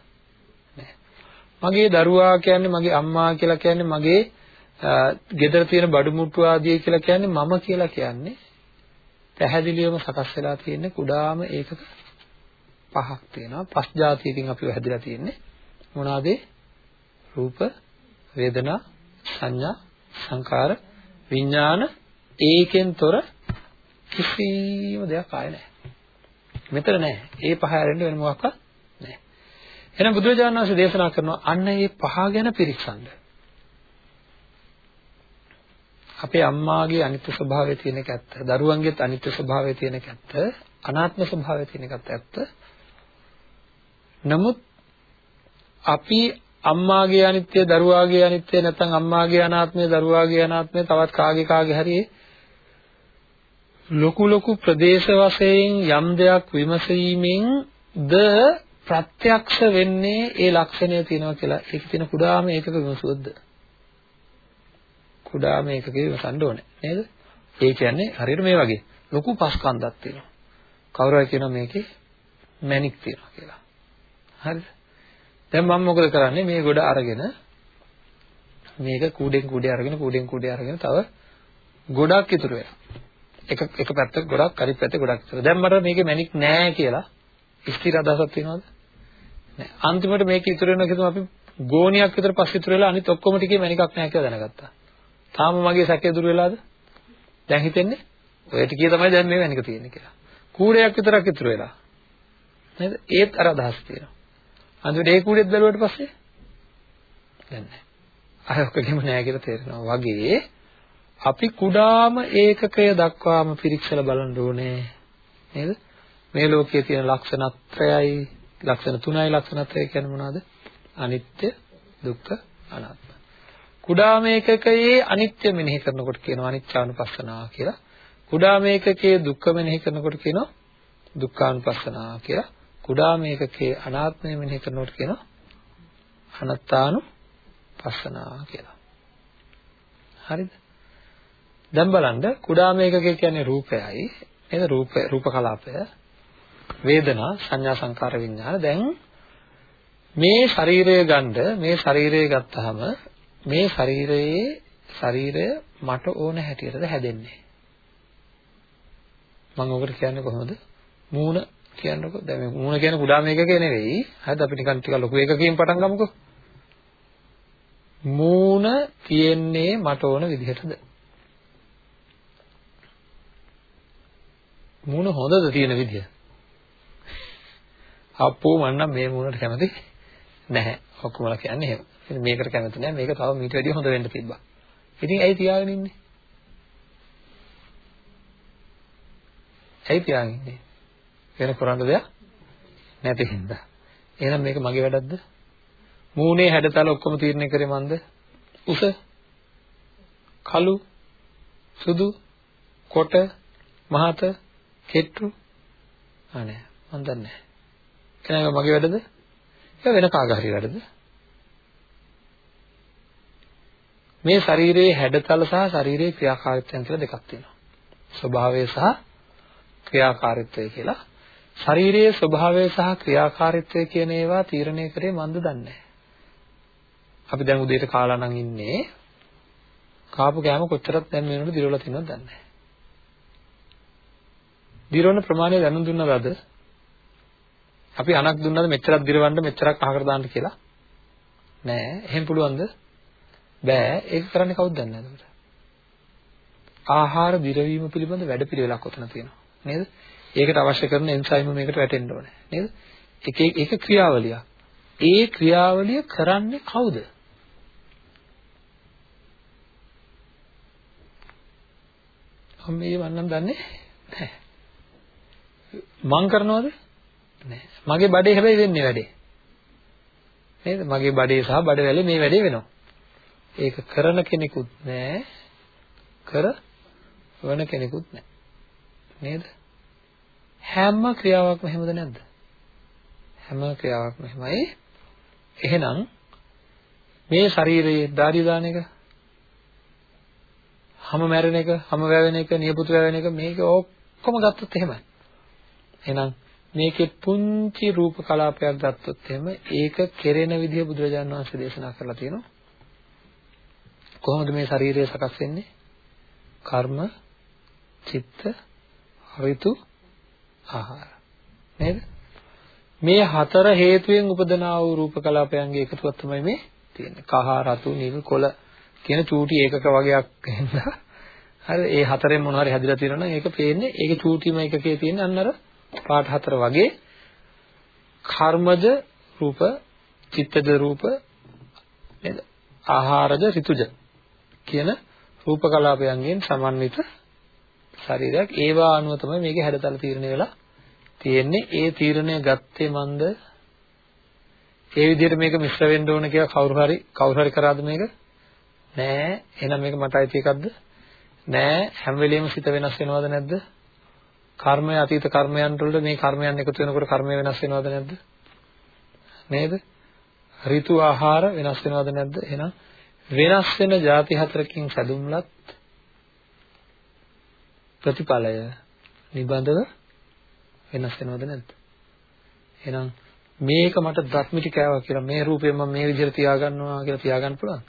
නැහැ. මගේ දරුවා කියන්නේ මගේ අම්මා කියලා කියන්නේ මගේ ගෙදර තියෙන බඩු මුට්ටු ආදී කියලා කියන්නේ මම කියලා කියන්නේ පැහැදිලිවම සකස් වෙලා තියෙන කුඩාම ඒකක පහක් තියෙනවා. පස් જાතියකින් අපිව හැදිලා තියෙන්නේ. මොනවාද? රූප, වේදනා, සංඥා, සංකාර, විඥාන ඒකෙන් තොර කිසිම දෙයක් ආයේ නැහැ. මෙතන නැහැ. ඒ පහ ඇරෙන්න වෙන මොකක්වත් නැහැ. එහෙනම් බුදුරජාණන් වහන්සේ දේශනා කරනවා අන්න ඒ පහ ගැන පිරික්සන්න. අපේ අම්මාගේ අනිත්‍ය ස්වභාවය තියෙන එක ඇත්ත. දරුවන්ගේත් අනිත්‍ය ස්වභාවය තියෙන එක ඇත්ත. අනාත්ම ස්වභාවය තියෙන එකත් ඇත්ත. නමුත් අපි අම්මාගේ අනිත්‍ය දරුවාගේ අනිත්‍ය නැත්නම් අම්මාගේ අනාත්මය දරුවාගේ අනාත්මය තවත් කාගේ කාගේ හරි ලොකු ලොකු ප්‍රදේශ වශයෙන් යම් දෙයක් විමසීමෙන් ද ප්‍රත්‍යක්ෂ වෙන්නේ ඒ ලක්ෂණය තියෙනවා කියලා. ඒක තියෙන කුඩාම ඒකක විමසුවද්ද කුඩාම ඒකක විමසන්න ඕනේ. නේද? ඒ කියන්නේ හරියට මේ වගේ ලොකු පස්කන්ධක් තියෙනවා. කවුරු හරි කියනවා මේකේ මැණික් තියෙනවා කියලා. හරිද? දැන් මම මොකද කරන්නේ? මේ ගොඩ අරගෙන මේක කූඩෙන් කූඩේ අරගෙන කූඩෙන් කූඩේ අරගෙන තව ගොඩක් ඉතුරු වෙනවා. එක එක පැත්තක ගොඩක් අනිත් පැත්තේ ගොඩක් ඉතර. දැන් මට මේකේ මැණික් නෑ කියලා ස්ථිර අදහසක් තියෙනවද? නෑ. අන්තිමට මේක ඉතුරු වෙනවා කියතුම අපි ගෝණියක් විතර පස්සේ ඉතුරු වෙලා අනිත් ඔක්කොම ටිකේ මැණිකක් නෑ කියලා දැනගත්තා. තාම මගේ සැකේ දුර වෙලාද? දැන් හිතෙන්නේ ඔය ටිකේ තමයි දැන් මේ මැණික තියෙන්නේ කියලා. කූඩයක් විතරක් ඉතුරු වෙලා. නේද? ඒත් අර අදහස් තියෙනවා. අන්තිමට ඒ කූඩෙත් බැලුවට පස්සේ දැන් නැහැ. අර ඔකගෙම නැහැ කියලා තේරෙනවා. වගේ අපි කුඩාම ඒකකය දක්වාම පිරික්සලා බලන්න ඕනේ. නේද? මේ ලෝකයේ තියෙන ලක්ෂණත්‍රයයි ලක්ෂණ තුනයි ලක්ෂණත්‍රය කියන්නේ මොනවද? අනිත්‍ය, දුක්ඛ, අනාත්ම. කුඩා මේකකයේ අනිත්‍ය මෙනෙහි කරනකොට කියනවා අනිච්චානුපස්සනාව කියලා. කුඩා මේකකයේ දුක්ඛ මෙනෙහි කරනකොට කියනවා දුක්ඛානුපස්සනාව කියලා. කුඩා මේකකයේ අනාත්මය මෙනෙහි කරනකොට කියනවා අනත්තානුපස්සනාව කියලා. හරිද? දැන් බලන්න කුඩා මේකකය කියන්නේ රූපයයි. නේද? රූප රූප කලාපය. වේදනා සංඥා සංකාර විඥාන. දැන් මේ ශරීරය ගන්න මේ ශරීරය ගත්තාම මේ ශරීරයේ ශරීරය මට ඕන හැටියටද හැදෙන්නේ? මම ඔකට කියන්නේ කොහොමද? මූණ කියන්නකො. දැන් මේ මූණ කියන්නේ කුඩා මේකක නෙවෙයි. හරිද? අපි නිකන් ටික ලොකු එකකින් පටන් ගමුකෝ. මූණ තියෙන්නේ මට ඕන විදිහටද? මූණ හොඳද තියෙන විදිය අප්පෝ මම නම් මේ මූණට කැමති නැහැ ඔක්කොමලා කියන්නේ එහෙම ඉතින් මේකට කැමති නැහැ. මේක තව මීට වැඩිය හොඳ වෙන්න තිබ්බා. ඉතින් ඇයි තියාගෙන ඉන්නේ? ඇයි තියාගෙන ඉන්නේ? වෙන කරන්න දෙයක් නැති හින්දා. එහෙනම් මේක මගේ වැඩක්ද? මූණේ හැඩතල ඔක්කොම තීරණය කරේ මන්ද? උස කළු සුදු කොට මහත කෙට්ටු අනේ මන් දන්නේ නැහැ. එහෙනම් මගේ වැඩද? ඒක වෙන කාගේ හරි වැඩද? මේ ශරීරයේ හැඩතල සහ ශරීරයේ ක්‍රියාකාරීත්වයන් කියලා දෙකක් තියෙනවා. ස්වභාවය සහ ක්‍රියාකාරීත්වය කියලා. ශරීරයේ ස්වභාවය සහ ක්‍රියාකාරීත්වය කියන ඒවා තීරණය කරේ මන්ද දන්නේ අපි දැන් උදේට කාලා නම් ඉන්නේ කාපු කෑම කොච්චරක් දැන් වෙනවද දිරවලා තියෙනවද දන්නේ නැහැ. දිරවන ප්‍රමාණය දැනුම් දුන්නද අද? අපි අනක් දුන්නද? මෙච්චරක් දිරවන්න මෙච්චරක් අහකට දාන්න කියලා? නෑ. එහෙම පුළුවන්ද? බෑ. ඒක කරන්නේ කවුද දන්නේ නැද්ද ආහාර දිරවීම පිළිබඳ වැඩපිළිවෙලක් ඔතන තියෙනවා. නේද? ඒකට අවශ්‍ය කරන එන්සයිම මේකට වැටෙන්න ඕනේ. නේද? එක එක ක්‍රියාවලියක්. ඒ ක්‍රියාවලිය කරන්නේ කවුද? අම්මේ වන්නම් දන්නේ නැහැ. මං කරනවද? නැහැ මගේ බඩේ හැබැයි වෙන්නේ වැඩේ. නේද? මගේ බඩේ සහ බඩ වැලේ මේ වැඩේ වෙනවා. ඒක කරන කෙනෙකුත් නැහැ කර වන කෙනෙකුත් නැහැ නේද? හැම ක්‍රියාවක්ම එහෙමද නැද්ද? හැම ක්‍රියාවක්ම එහෙමයි එහෙනම් මේ ශරීරයේ දාඩිය දාන එක හැම මැරෙන එක හැම වැවෙන එක නියපොතු වැවෙන එක මේක ඔක්කොම ගත්තොත් එහෙමයි. එහෙනම් මේකේ පුංචි රූප කලාපයක් ගත්තොත් එහෙම ඒක කෙරෙන විදිහ බුදුරජාණන් වහන්සේ දේශනා කරලා තියෙනවා කොහොමද මේ ශරීරය සකස් වෙන්නේ? කර්ම, චිත්ත, ඍතු, ආහාර. නේද? මේ හතර හේතුයෙන් උපදනා වූ රූප කලාපයන්ගේ එකතුවක් තමයි මේ තියෙන්නේ. කහ, රතු, නිල්, කොළ කියන චූටි ඒකක වගේක් වෙනවා. හරි ඒ හතරෙන් මොනවා හරි හැදිලා තියෙනවා නම් ඒක පේන්නේ ඒකේ චූටිම එකකේ තියෙන අන්න අර පාට හතර වගේ කර්මජ රූප, චිත්තජ රූප නේද? ආහාරජ, ඍතුජ කියන රූප කලාපයන්ගෙන් සමන්විත ශරීරයක්. ඒවා අනුව තමයි මේකේ හැඩතල තීරණය වෙලා තියෙන්නේ. ඒ තීරණය ගත්තේ මන්ද? ඒ විදිහට මේක මිශ්‍ර වෙන්න ඕන කියලා කවුරු හරි කවුරු හරි කරාද මේක? නෑ. එහෙනම් මේක මට අයිති එකක්ද? නෑ. හැම වෙලෙම සිත වෙනස් වෙනවද නැද්ද? කර්මය අතීත කර්මයන් වලට මේ කර්මයන් එකතු වෙනකොට කර්මය වෙනස් වෙනවද නැද්ද නේද ඍතු ආහාර වෙනස් වෙනවද නැද්ද එහෙනම් වෙනස් වෙන ಜಾති හතරකින් සැදුම්ලත් ප්‍රතිඵලය නිබඳව වෙනස් වෙනවද නැද්ද? එහෙනම් මේක මට දත්මිටි කෑවා කියලා මේ රූපේ මම මේ විදිහට තියාගන්නවා කියලා තියාගන්න පුළුවන්.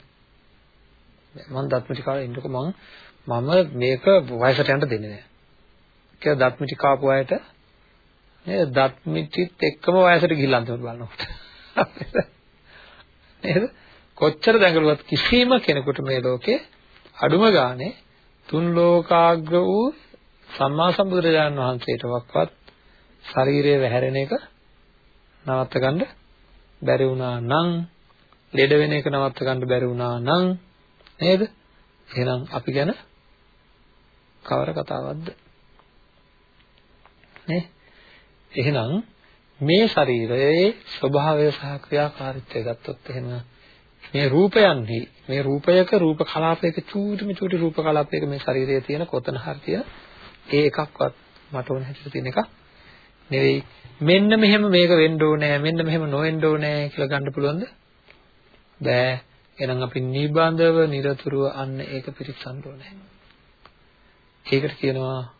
මම දත්මිටි කාලා ඉන්නකො මම මම මේක වයසට යන්න දෙන්නේ නැහැ. කියලා දත්මිටි කාපු අයට නේද දත්මිටිත් එක්කම වයසට ගිහිල්ලා අන්තිමට බලනකොට. නේද? කොච්චර දැඟලුවත් කිසිම කෙනෙකුට මේ ලෝකේ අඩුම ගානේ තුන් ලෝකාග්‍ර වූ සම්මා සම්බුදුරජාණන් වහන්සේටවත් ශරීරය වැහැරෙන එක නවත්ත ගන්න බැරි වුණා නම් ලෙඩ වෙන එක නවත්ත ගන්න බැරි වුණා නම් නේද? එහෙනම් අපි ගැන කවර කතාවක්ද? නේ? එහෙනම් මේ ශරීරයේ ස්වභාවය සහ ක්‍රියාකාරීත්වය ගත්තොත් එහෙම මේ රූපයන්හි මේ රූපයක රූප කලාපයක චූටිම චූටි රූප කලාපයක මේ ශරීරයේ තියෙන කොතන හරි තියෙන ඒ එකක්වත් මට ඕන හැටියට තියෙන එකක් නෙවෙයි. මෙන්න මෙහෙම මේක වෙන්න ඕනේ මෙන්න මෙහෙම නොවෙන්න ඕනේ කියලා ගන්න පුළුවන්ද? බෑ. එහෙනම් අපි නිබඳව নিরතුරුව අන්න ඒක පිරික්සන්න ඕනේ. ඒකට කියනවා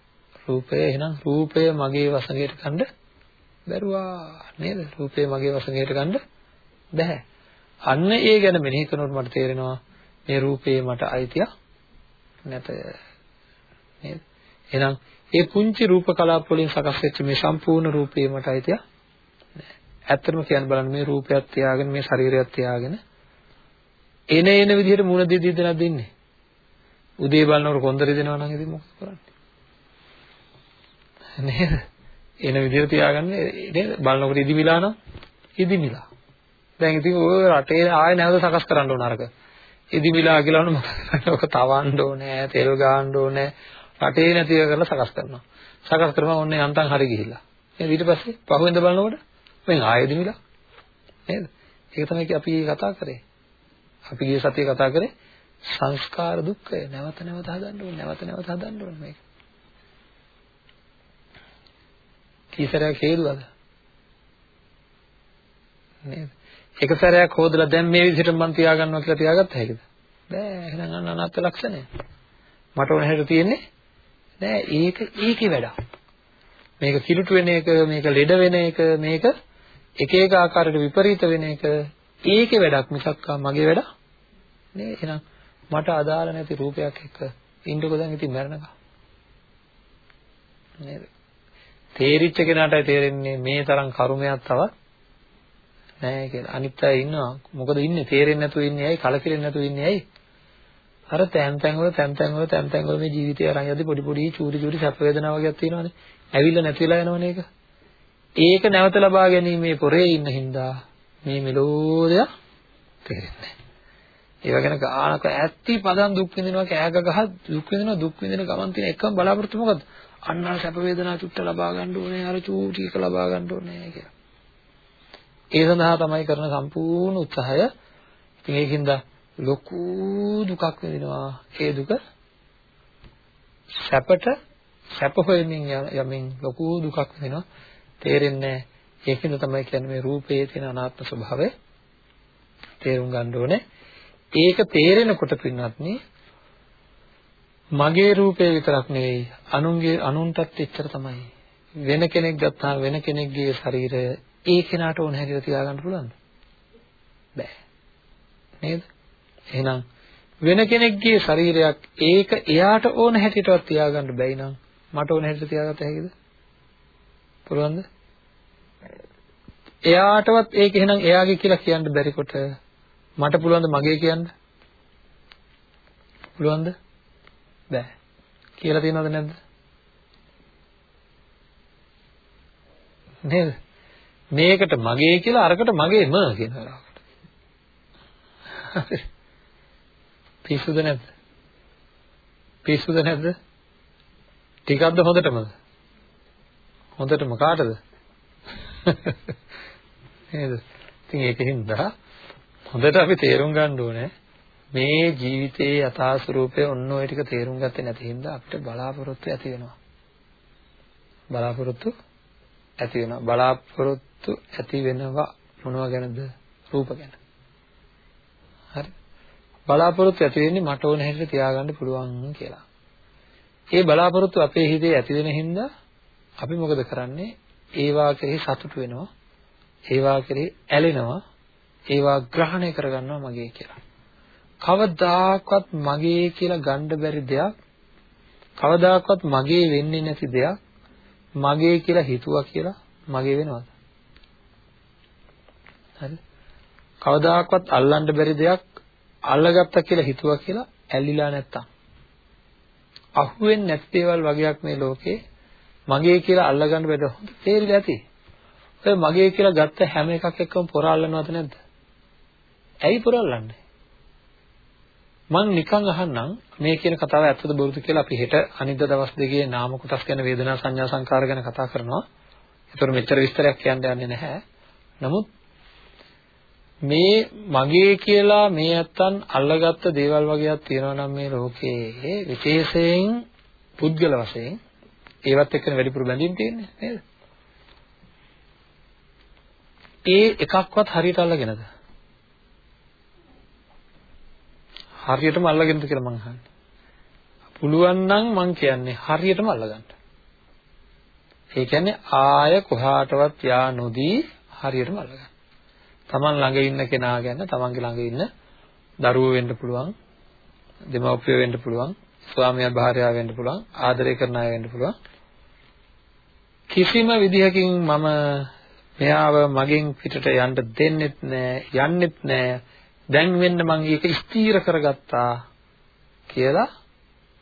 රූපය එහෙනම් රූපය මගේ වසඟයට ගන්න බැරුවා නේද? රූපය මගේ වසඟයට ගන්න බෑ අන්න ඒ ගැන මෙනෙහි කරනකොට මට තේරෙනවා මේ රූපේ මට අයිතිය නැත නේද? එහෙනම් ඒ පුංචි රූප කලාප වලින් සකස් වෙච්ච මේ සම්පූර්ණ රූපේ මට අයිතිය නැහැ. ඇත්තටම කියන්න බලන්න මේ රූපයක් තියාගෙන මේ ශරීරයක් තියාගෙන එන එන විදිහට මුණ දී දී දෙනක් දෙන්නේ උදේ බලනකොට කොන්දරි දෙනවා නම් ඉතින් මොකද කරන්නේ? නේද එන විදිහට තියාගන්නේ නේද බලනකොට ඉදිමිලා නම් ඉදිමිලා දැන් ඉතින් ඔය රටේ ආයෙ නැවත සකස් කරන්න ඕන අරක. ඉදිමිලා කියලා මොකද ඔක තවන්න ඕනේ, තෙල් ගාන්න ඕනේ. රටේ නැතිව කරලා සකස් කරනවා. සකස් කරනවා ඔන්නේ යන්තම් හරි ගිහිල්ලා. නේද ඊට පස්සේ පහුවෙන්ද බලනකොට මෙන් ආයෙ ඉදිමිලා. නේද? ඒක තමයි අපි කතා කරේ. අපි ගිය සතියේ කතා කරේ සංස්කාර දුක්ඛය නැවත නැවත හදන්න ඕනේ නැවත නැවත හදන්න ඕනේ මේක. කීසරයක් හේතුවද? නේද? එක සැරයක් හොදලා දැන් මේ විදිහට මම තියාගන්නවා කියලා තියාගත්ත හැකිද? බෑ එහෙනම් අන්න අනාත්ම ලක්ෂණය. මට ඕන හැට තියෙන්නේ නෑ ඒක ඒකේ වැඩක්. මේක කිලුට වෙන එක, මේක ලෙඩ වෙන එක, මේක එක එක ආකාරයට විපරීත වෙන එක ඒකේ වැඩක් මිසක් මගේ වැඩ නේ එහෙනම් මට අදාළ නැති රූපයක් එක්ක ඉන්නකො දැන් ඉතින් මැරෙනකම් නේද තේරිච්ච කෙනාටයි තේරෙන්නේ මේ තරම් කරුමයක් තවත් නැහැ කියලා. අනිත් අය ඉන්නවා. මොකද ඉන්නේ තේරෙන්නේ නැතුව ඉන්නේ ඇයි? කලකිරෙන්නේ නැතුව ඉන්නේ ඇයි? අර තැන් තැන් වල තැන් තැන් වල තැන් තැන් වල මේ ජීවිතය අරන් යද්දි පොඩි පොඩි චූටි චූටි සැප වේදනා වගේක් තියෙනවානේ. ඇවිල්ලා නැති වෙලා යනවනේ ඒක. ඒක නැවත ලබා ගැනීමේ පොරේ ඉන්න හින්දා මේ මෙලෝදය තේරෙන්නේ නැහැ. ඒව ගැන ගානක ඇත්ති පදන් දුක් විඳිනවා කෑග ගහ දුක් විඳිනවා දුක් විඳින ගමන් තියෙන එකම බලාපොරොත්තු මොකද්ද? අන්න අර සැප වේදනා චුට්ට ලබා ගන්න ඕනේ අර චූටි එක ලබා ගන්න ඕනේ කියලා. ඒ සඳහා තමයි කරන සම්පූර්ණ උත්සාහය. ඉතින් ඒකින්ද ලොකු දුකක් විඳිනවා. ඒ දුක සැපට සැප හොයමින් යමින් ලොකු දුකක් විඳිනවා. තේරෙන්නේ ඒකින්ද තමයි කියන්නේ මේ රූපයේ තියෙන අනාත්ම ස්වභාවය තේරුම් ගන්න ඕනේ. ඒක තේරෙනකොට පින්වත්නි මගේ රූපය විතරක් නෙවෙයි අනුන්ගේ අනුන්ටත් එච්චර තමයි. වෙන කෙනෙක් ගත්තාම වෙන කෙනෙක්ගේ ශරීරය ඒ කෙනාට ඕන හැටියට තියාගන්න පුළුවන්ද? බෑ. නේද? එහෙනම් වෙන කෙනෙක්ගේ ශරීරයක් ඒක එයාට ඕන හැටියටවත් තියාගන්න බැයි නම් මට ඕන හැටියට තියාගත හැකිද? පුළුවන්ද? එයාටවත් ඒක එහෙනම් එයාගේ කියලා කියන්න බැරි කොට මට පුළුවන්ද මගේ කියන්න? පුළුවන්ද? බෑ. කියලා තියෙනවද නැද්ද? නේද? මේකට මගේ කියලා අරකට මගේම කියන වෙලාවකට. පිස්සුද නැද්ද? පිස්සුද නැද්ද? ටිකක්ද හොඳටමද? හොඳටම කාටද? නේද? ඉතින් ඒකෙන්ද හොඳට අපි තේරුම් ගන්න ඕනේ මේ ජීවිතයේ යථා ස්වરૂපය ඔන්න ඔය ටික තේරුම් ගත්තේ නැති හින්දා අපිට බලාපොරොත්තු ඇති වෙනවා. බලාපොරොත්තු ඇති වෙනවා. බලාපොරොත්තු සතුටු ඇති වෙනවා මොනවා ගැනද? රූප ගැන. හරි. බලාපොරොත්තු ඇති වෙන්නේ මට ඕන හැටියට තියාගන්න පුළුවන් කියලා. ඒ බලාපොරොත්තු අපේ හිතේ ඇති වෙන හින්දා අපි මොකද කරන්නේ? ඒවා කෙරෙහි සතුටු වෙනවා. ඒවා කෙරෙහි ඇලෙනවා. ඒවා ග්‍රහණය කරගන්නවා මගේ කියලා. කවදාකවත් මගේ කියලා ගන්න බැරි දෙයක් කවදාකවත් මගේ වෙන්නේ නැති දෙයක් මගේ කියලා හිතුවා කියලා මගේ වෙනවද? හරි. කවදාකවත් අල්ලන්න බැරි දෙයක් අල්ලගත්තා කියලා හිතුවා කියලා ඇල්ලිලා නැත්තම්. අහුවෙන්නේ නැති දේවල් වගේක් මේ ලෝකේ මගේ කියලා අල්ලගන්න බැද හොඳ තේරිලා ඇති. ඔය මගේ කියලා ගත්ත හැම එකක් එක්කම පොරාලනවද නැද්ද? ඇයි පොරාලන්නේ? මං නිකන් අහන්නම් මේ කියන කතාව ඇත්තද බොරුද කියලා අපි හෙට අනිද්දා දවස් දෙකේ නාම කොටස් ගැන වේදනා සංඥා සංකාර ගැන කතා කරනවා. ඒතර මෙච්චර විස්තරයක් කියන්න යන්නේ නැහැ. නමුත් මේ මගේ කියලා මේ නැත්තන් අල්ලගත්ත දේවල් වගේක් තියෙනවා නම් මේ ලෝකයේ විශේෂයෙන් පුද්ගල වශයෙන් ඒවත් එක්කනේ වැඩිපුර බැඳීම් තියෙන්නේ නේද? ඒ එකක්වත් හරියට අල්ලගෙනද? හරියටම අල්ලගෙනද කියලා මං අහන්නේ. පුළුවන් නම් මං කියන්නේ හරියටම අල්ලගන්න. ඒ කියන්නේ ආය කොහාටවත් යා නොදී හරියටම අල්ලගන්න. Taman ළඟ ඉන්න කෙනා ගැන Tamanගේ ළඟ ඉන්න දරුවෝ වෙන්න පුළුවන්, දෙමව්පියෝ වෙන්න පුළුවන්, ස්වාමියා භාර්යාව වෙන්න පුළුවන්, ආදරය කරන අය වෙන්න පුළුවන්. කිසිම විදිහකින් මම මෙයාව මගෙන් පිටට යන්න දෙන්නෙත් නෑ, යන්නෙත් නෑ. දැන් වෙන්න මම ඒක ස්ථීර කරගත්තා කියලා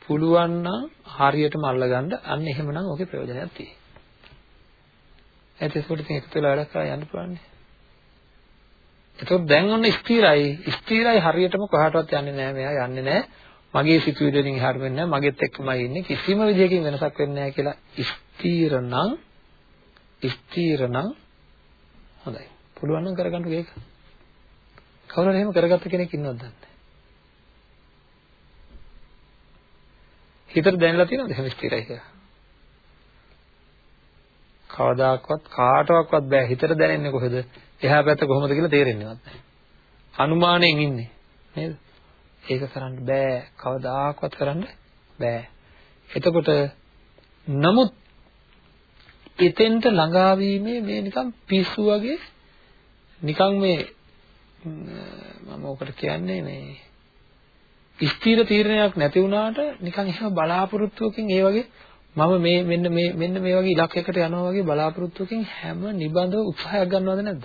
පුළුවන් නම් හරියටම අල්ලගන්න අන්න එහෙමනම් ඔකේ ප්‍රයෝජනයක් තියෙයි. ඒත් ඒකට ඉතින් එකතු වෙලා වැඩ කරලා යන්න පුළුවන් නේ. ඒතකොට දැන් ඔන්න ස්ථිරයි. ස්ථිරයි හරියටම කොහාටවත් යන්නේ නැහැ. මෙයා යන්නේ නැහැ. මගේ සිතුවිලි වලින් එහාට වෙන්නේ නැහැ. මගෙත් එක්කමයි ඉන්නේ. කිසිම විදිහකින් වෙනසක් වෙන්නේ නැහැ කියලා ස්ථිර නම් ස්ථිර නම් හොඳයි. පුළුවන් නම් කරගන්න ඒක. කවුරුහරි එහෙම කරගත්ත කෙනෙක් ඉන්නවද දන්නේ හිතට දැනලා තියෙනවද එහෙම ස්ථිරයි කියලා? කවදාකවත් කාටවත් බෑ හිතට දැනෙන්නේ කොහෙද? එහා පැත්ත කොහොමද කියලා තේරෙන්නේවත් නැහැ. අනුමාණයෙන් ඉන්නේ නේද? ඒක කරන්න බෑ. කවදාකවත් කරන්න බෑ. එතකොට නමුත් එතෙන්ට ළඟා වීමේ මේ නිකන් පිස්සු වගේ නිකන් මේ මම ඔකට කියන්නේ මේ ස්ථිර තීරණයක් නැති වුණාට නිකන් එහෙම බලාපොරොත්තුවකින් ඒ වගේ මම මේ මෙන්න මේ මෙන්න මේ වගේ ඉලක්කයකට යනවා වගේ බලාපොරොත්තුවකින් හැම නිබඳව උත්සාහයක් ගන්නවද නැද්ද?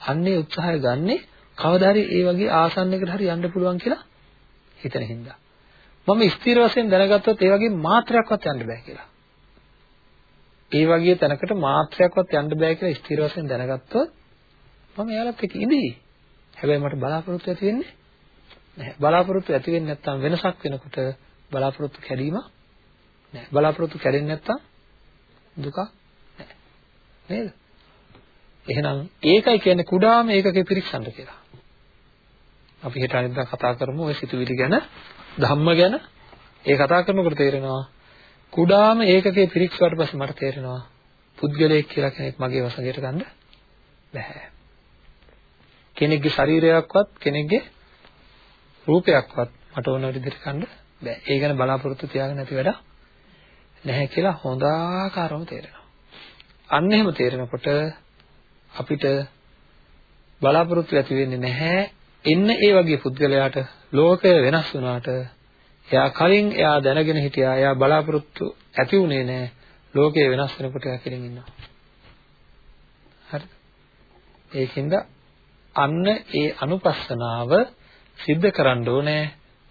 අන්නේ උත්සාහය ගන්නේ කවදා හරි ඒ වගේ ආසන්නයකට හරි යන්න පුළුවන් කියලා හිතන හින්දා. මම ස්ථිර වශයෙන් දැනගත්තොත් ඒ වගේ මාත්‍රයක්වත් යන්න බෑ කියලා. ඒ වගේ තැනකට මාත්‍රයක්වත් යන්න බෑ කියලා ස්ථිර වශයෙන් දැනගත්තොත් මම එයාලත් එක්ක ඉඳී. හැබැයි මට බලාපොරොත්තු ඇති වෙන්නේ නැහැ. බලාපොරොත්තු ඇති වෙන්නේ නැත්නම් වෙනසක් වෙනකොට බලාපොරොත්තු කැඩීම නැහැ. බලාපොරොත්තු කැඩෙන්නේ නැත්නම් දුක නැහැ. නේද? එහෙනම් ඒකයි කියන්නේ කුඩාම ඒකකේ පිරික්සන්න කියලා. අපි හෙට අනිද්දා කතා කරමු ওই සිතුවිලි ගැන, ධම්ම ගැන. ඒ කතා කරනකොට තේරෙනවා කුඩාම ඒකකේ පිරික්සුවාට පස්සේ මට තේරෙනවා පුද්ගලයෙක් කියලා කෙනෙක් මගේ වශයෙන් ගන්න බෑ. කෙනෙක්ගේ ශරීරයක්වත් කෙනෙක්ගේ රූපයක්වත් මට ඕන විදිහට ගන්න බෑ. ඒ ගැන බලාපොරොත්තු තියාගෙන නැති වැඩ නැහැ කියලා හොඳාකාරව තේරෙනවා. අන්න එහෙම තේරෙනකොට අපිට බලාපොරොත්තු ඇති වෙන්නේ නැහැ. එන්න ඒ වගේ පුද්ගලයාට ලෝකය වෙනස් වුණාට එයා කලින් එයා දැනගෙන හිටියා එයා බලාපොරොත්තු ඇති උනේ නැහැ. ලෝකය වෙනස් වෙනකොට එයා කෙලින් ඉන්නවා. හරිද? ඒකින්ද අන්න ඒ අනුපස්සනාව සිද්ධ කරන්න ඕනේ.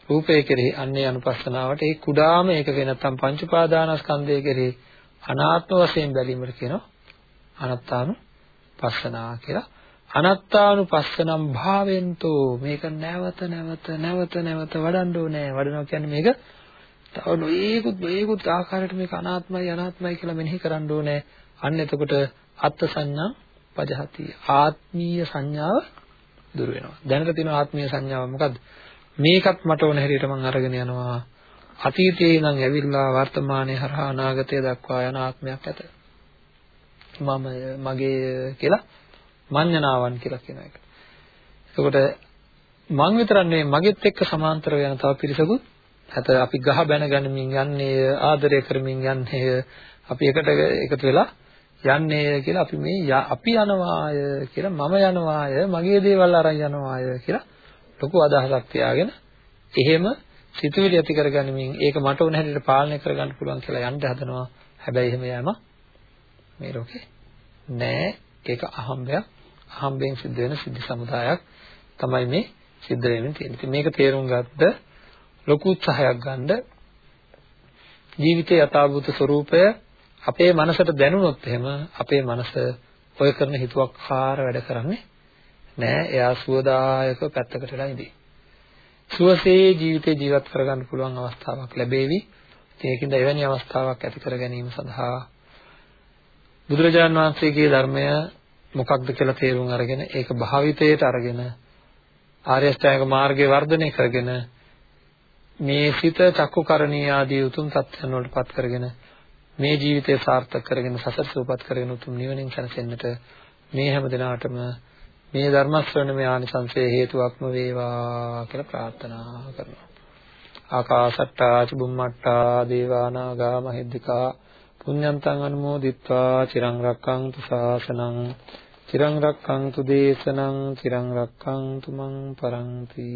රූපය කෙරෙහි අන්නේ අනුපස්සනාවට. ඒ කුඩාම ඒක වෙන නැත්නම් පංච උපාදානස්කන්ධය කෙරෙහි අනාත්ම වශයෙන් බැලීමට කියනවා අනත්තානු පස්සනා කියලා. අනත්තානුපස්සනම් භාවෙන්තෝ. මේක නැවත නැවත නැවත නැවත වඩන්න ඕනේ. වඩනවා කියන්නේ මේක තව නොයේකුත් නොයේකුත් ආකාරයට මේක අනාත්මයි අනාත්මයි කියලා මෙනෙහි කරන්න ඕනේ. අන්න එතකොට අත්ත් සංඥා පජහති. ආත්මීය සංඥාව දුර වෙනවා. දැනට තියෙන ආත්මීය සංඥාව මොකද්ද? මේකත් මට ඕන හැටියට මම අරගෙන යනවා. අතීතයේ ඉඳන් ඇවිල්ලා වර්තමානයේ හරහා අනාගතය දක්වා යන ආත්මයක් ඇත. මම මගේ කියලා මඤ්ඤණාවන් කියලා කියන එක. එතකොට මං විතරක් නෙවෙයි මගෙත් එක්ක සමාන්තර වෙන තව පිරිසකුත් හැත අපි ගහ බැන ගනිමින් යන්නේ ආදරය කරමින් යන්නේ අපි එකට එකතු වෙලා යන්නේ කියලා අපි මේ අපි යනවාය කියලා මම යනවාය මගේ දේවල් අරන් යනවාය කියලා ලොකු අදහසක් තියාගෙන එහෙම සිතුවිලි ඇති කරගනිමින් ඒක මට උන හැටියට පාලනය කරගන්න පුළුවන් කියලා යන්න හදනවා. හැබැයි එහෙම යෑම මේ ලෝකේ නෑ. ඒක අහම්බයක්. අහම්බෙන් සිද්ධ වෙන සිද්ධි සමුදායක් තමයි මේ සිද්ධ වෙමින් තියෙන්නේ. ඉතින් මේක තේරුම් ගත්ත ලොකු උත්සාහයක් ගන්න ජීවිතයේ යථාභූත ස්වરૂපය අපේ මනසට දැනුනොත් එහෙම අපේ මනස ඔය කරන හිතුවක්කාර වැඩ කරන්නේ නෑ. එයා සුවදායක පැත්තකට වෙලා ඉඳී. සුවසේ ජීවිතේ ජීවත් කරගන්න පුළුවන් අවස්ථාවක් ලැබේවි. ඒකින්ද එවැනි අවස්ථාවක් ඇති කර ගැනීම සඳහා බුදුරජාණන් වහන්සේගේ ධර්මය මොකක්ද කියලා තේරුම් අරගෙන ඒක භාවිතයට අරගෙන ආර්ය අෂ්ටාංග මාර්ගයේ වර්ධනය කරගෙන මේ සිත චක්කුකරණී ආදී උතුම් සත්‍යයන් වලටපත් කරගෙන මේ ජීවිතය සාර්ථක කරගෙන සසර සූපත් කරගෙන උතුම් නිවනින් සැනසෙන්නට මේ හැම දිනාටම මේ ධර්ම ශ්‍රවණමය ආනිසංසයේ හේතුවක්ම වේවා කියලා ප්‍රාර්ථනා කරනවා. ආකාසට්ටා චුම්මට්ටා දේවානාගා මහිද්దికා පුඤ්ඤන්තං අනුමෝදිත්වා චිරං රක්ඛන්තු ශාසනං චිරං රක්ඛන්තු දේශනං චිරං රක්ඛන්තු මං පරන්ති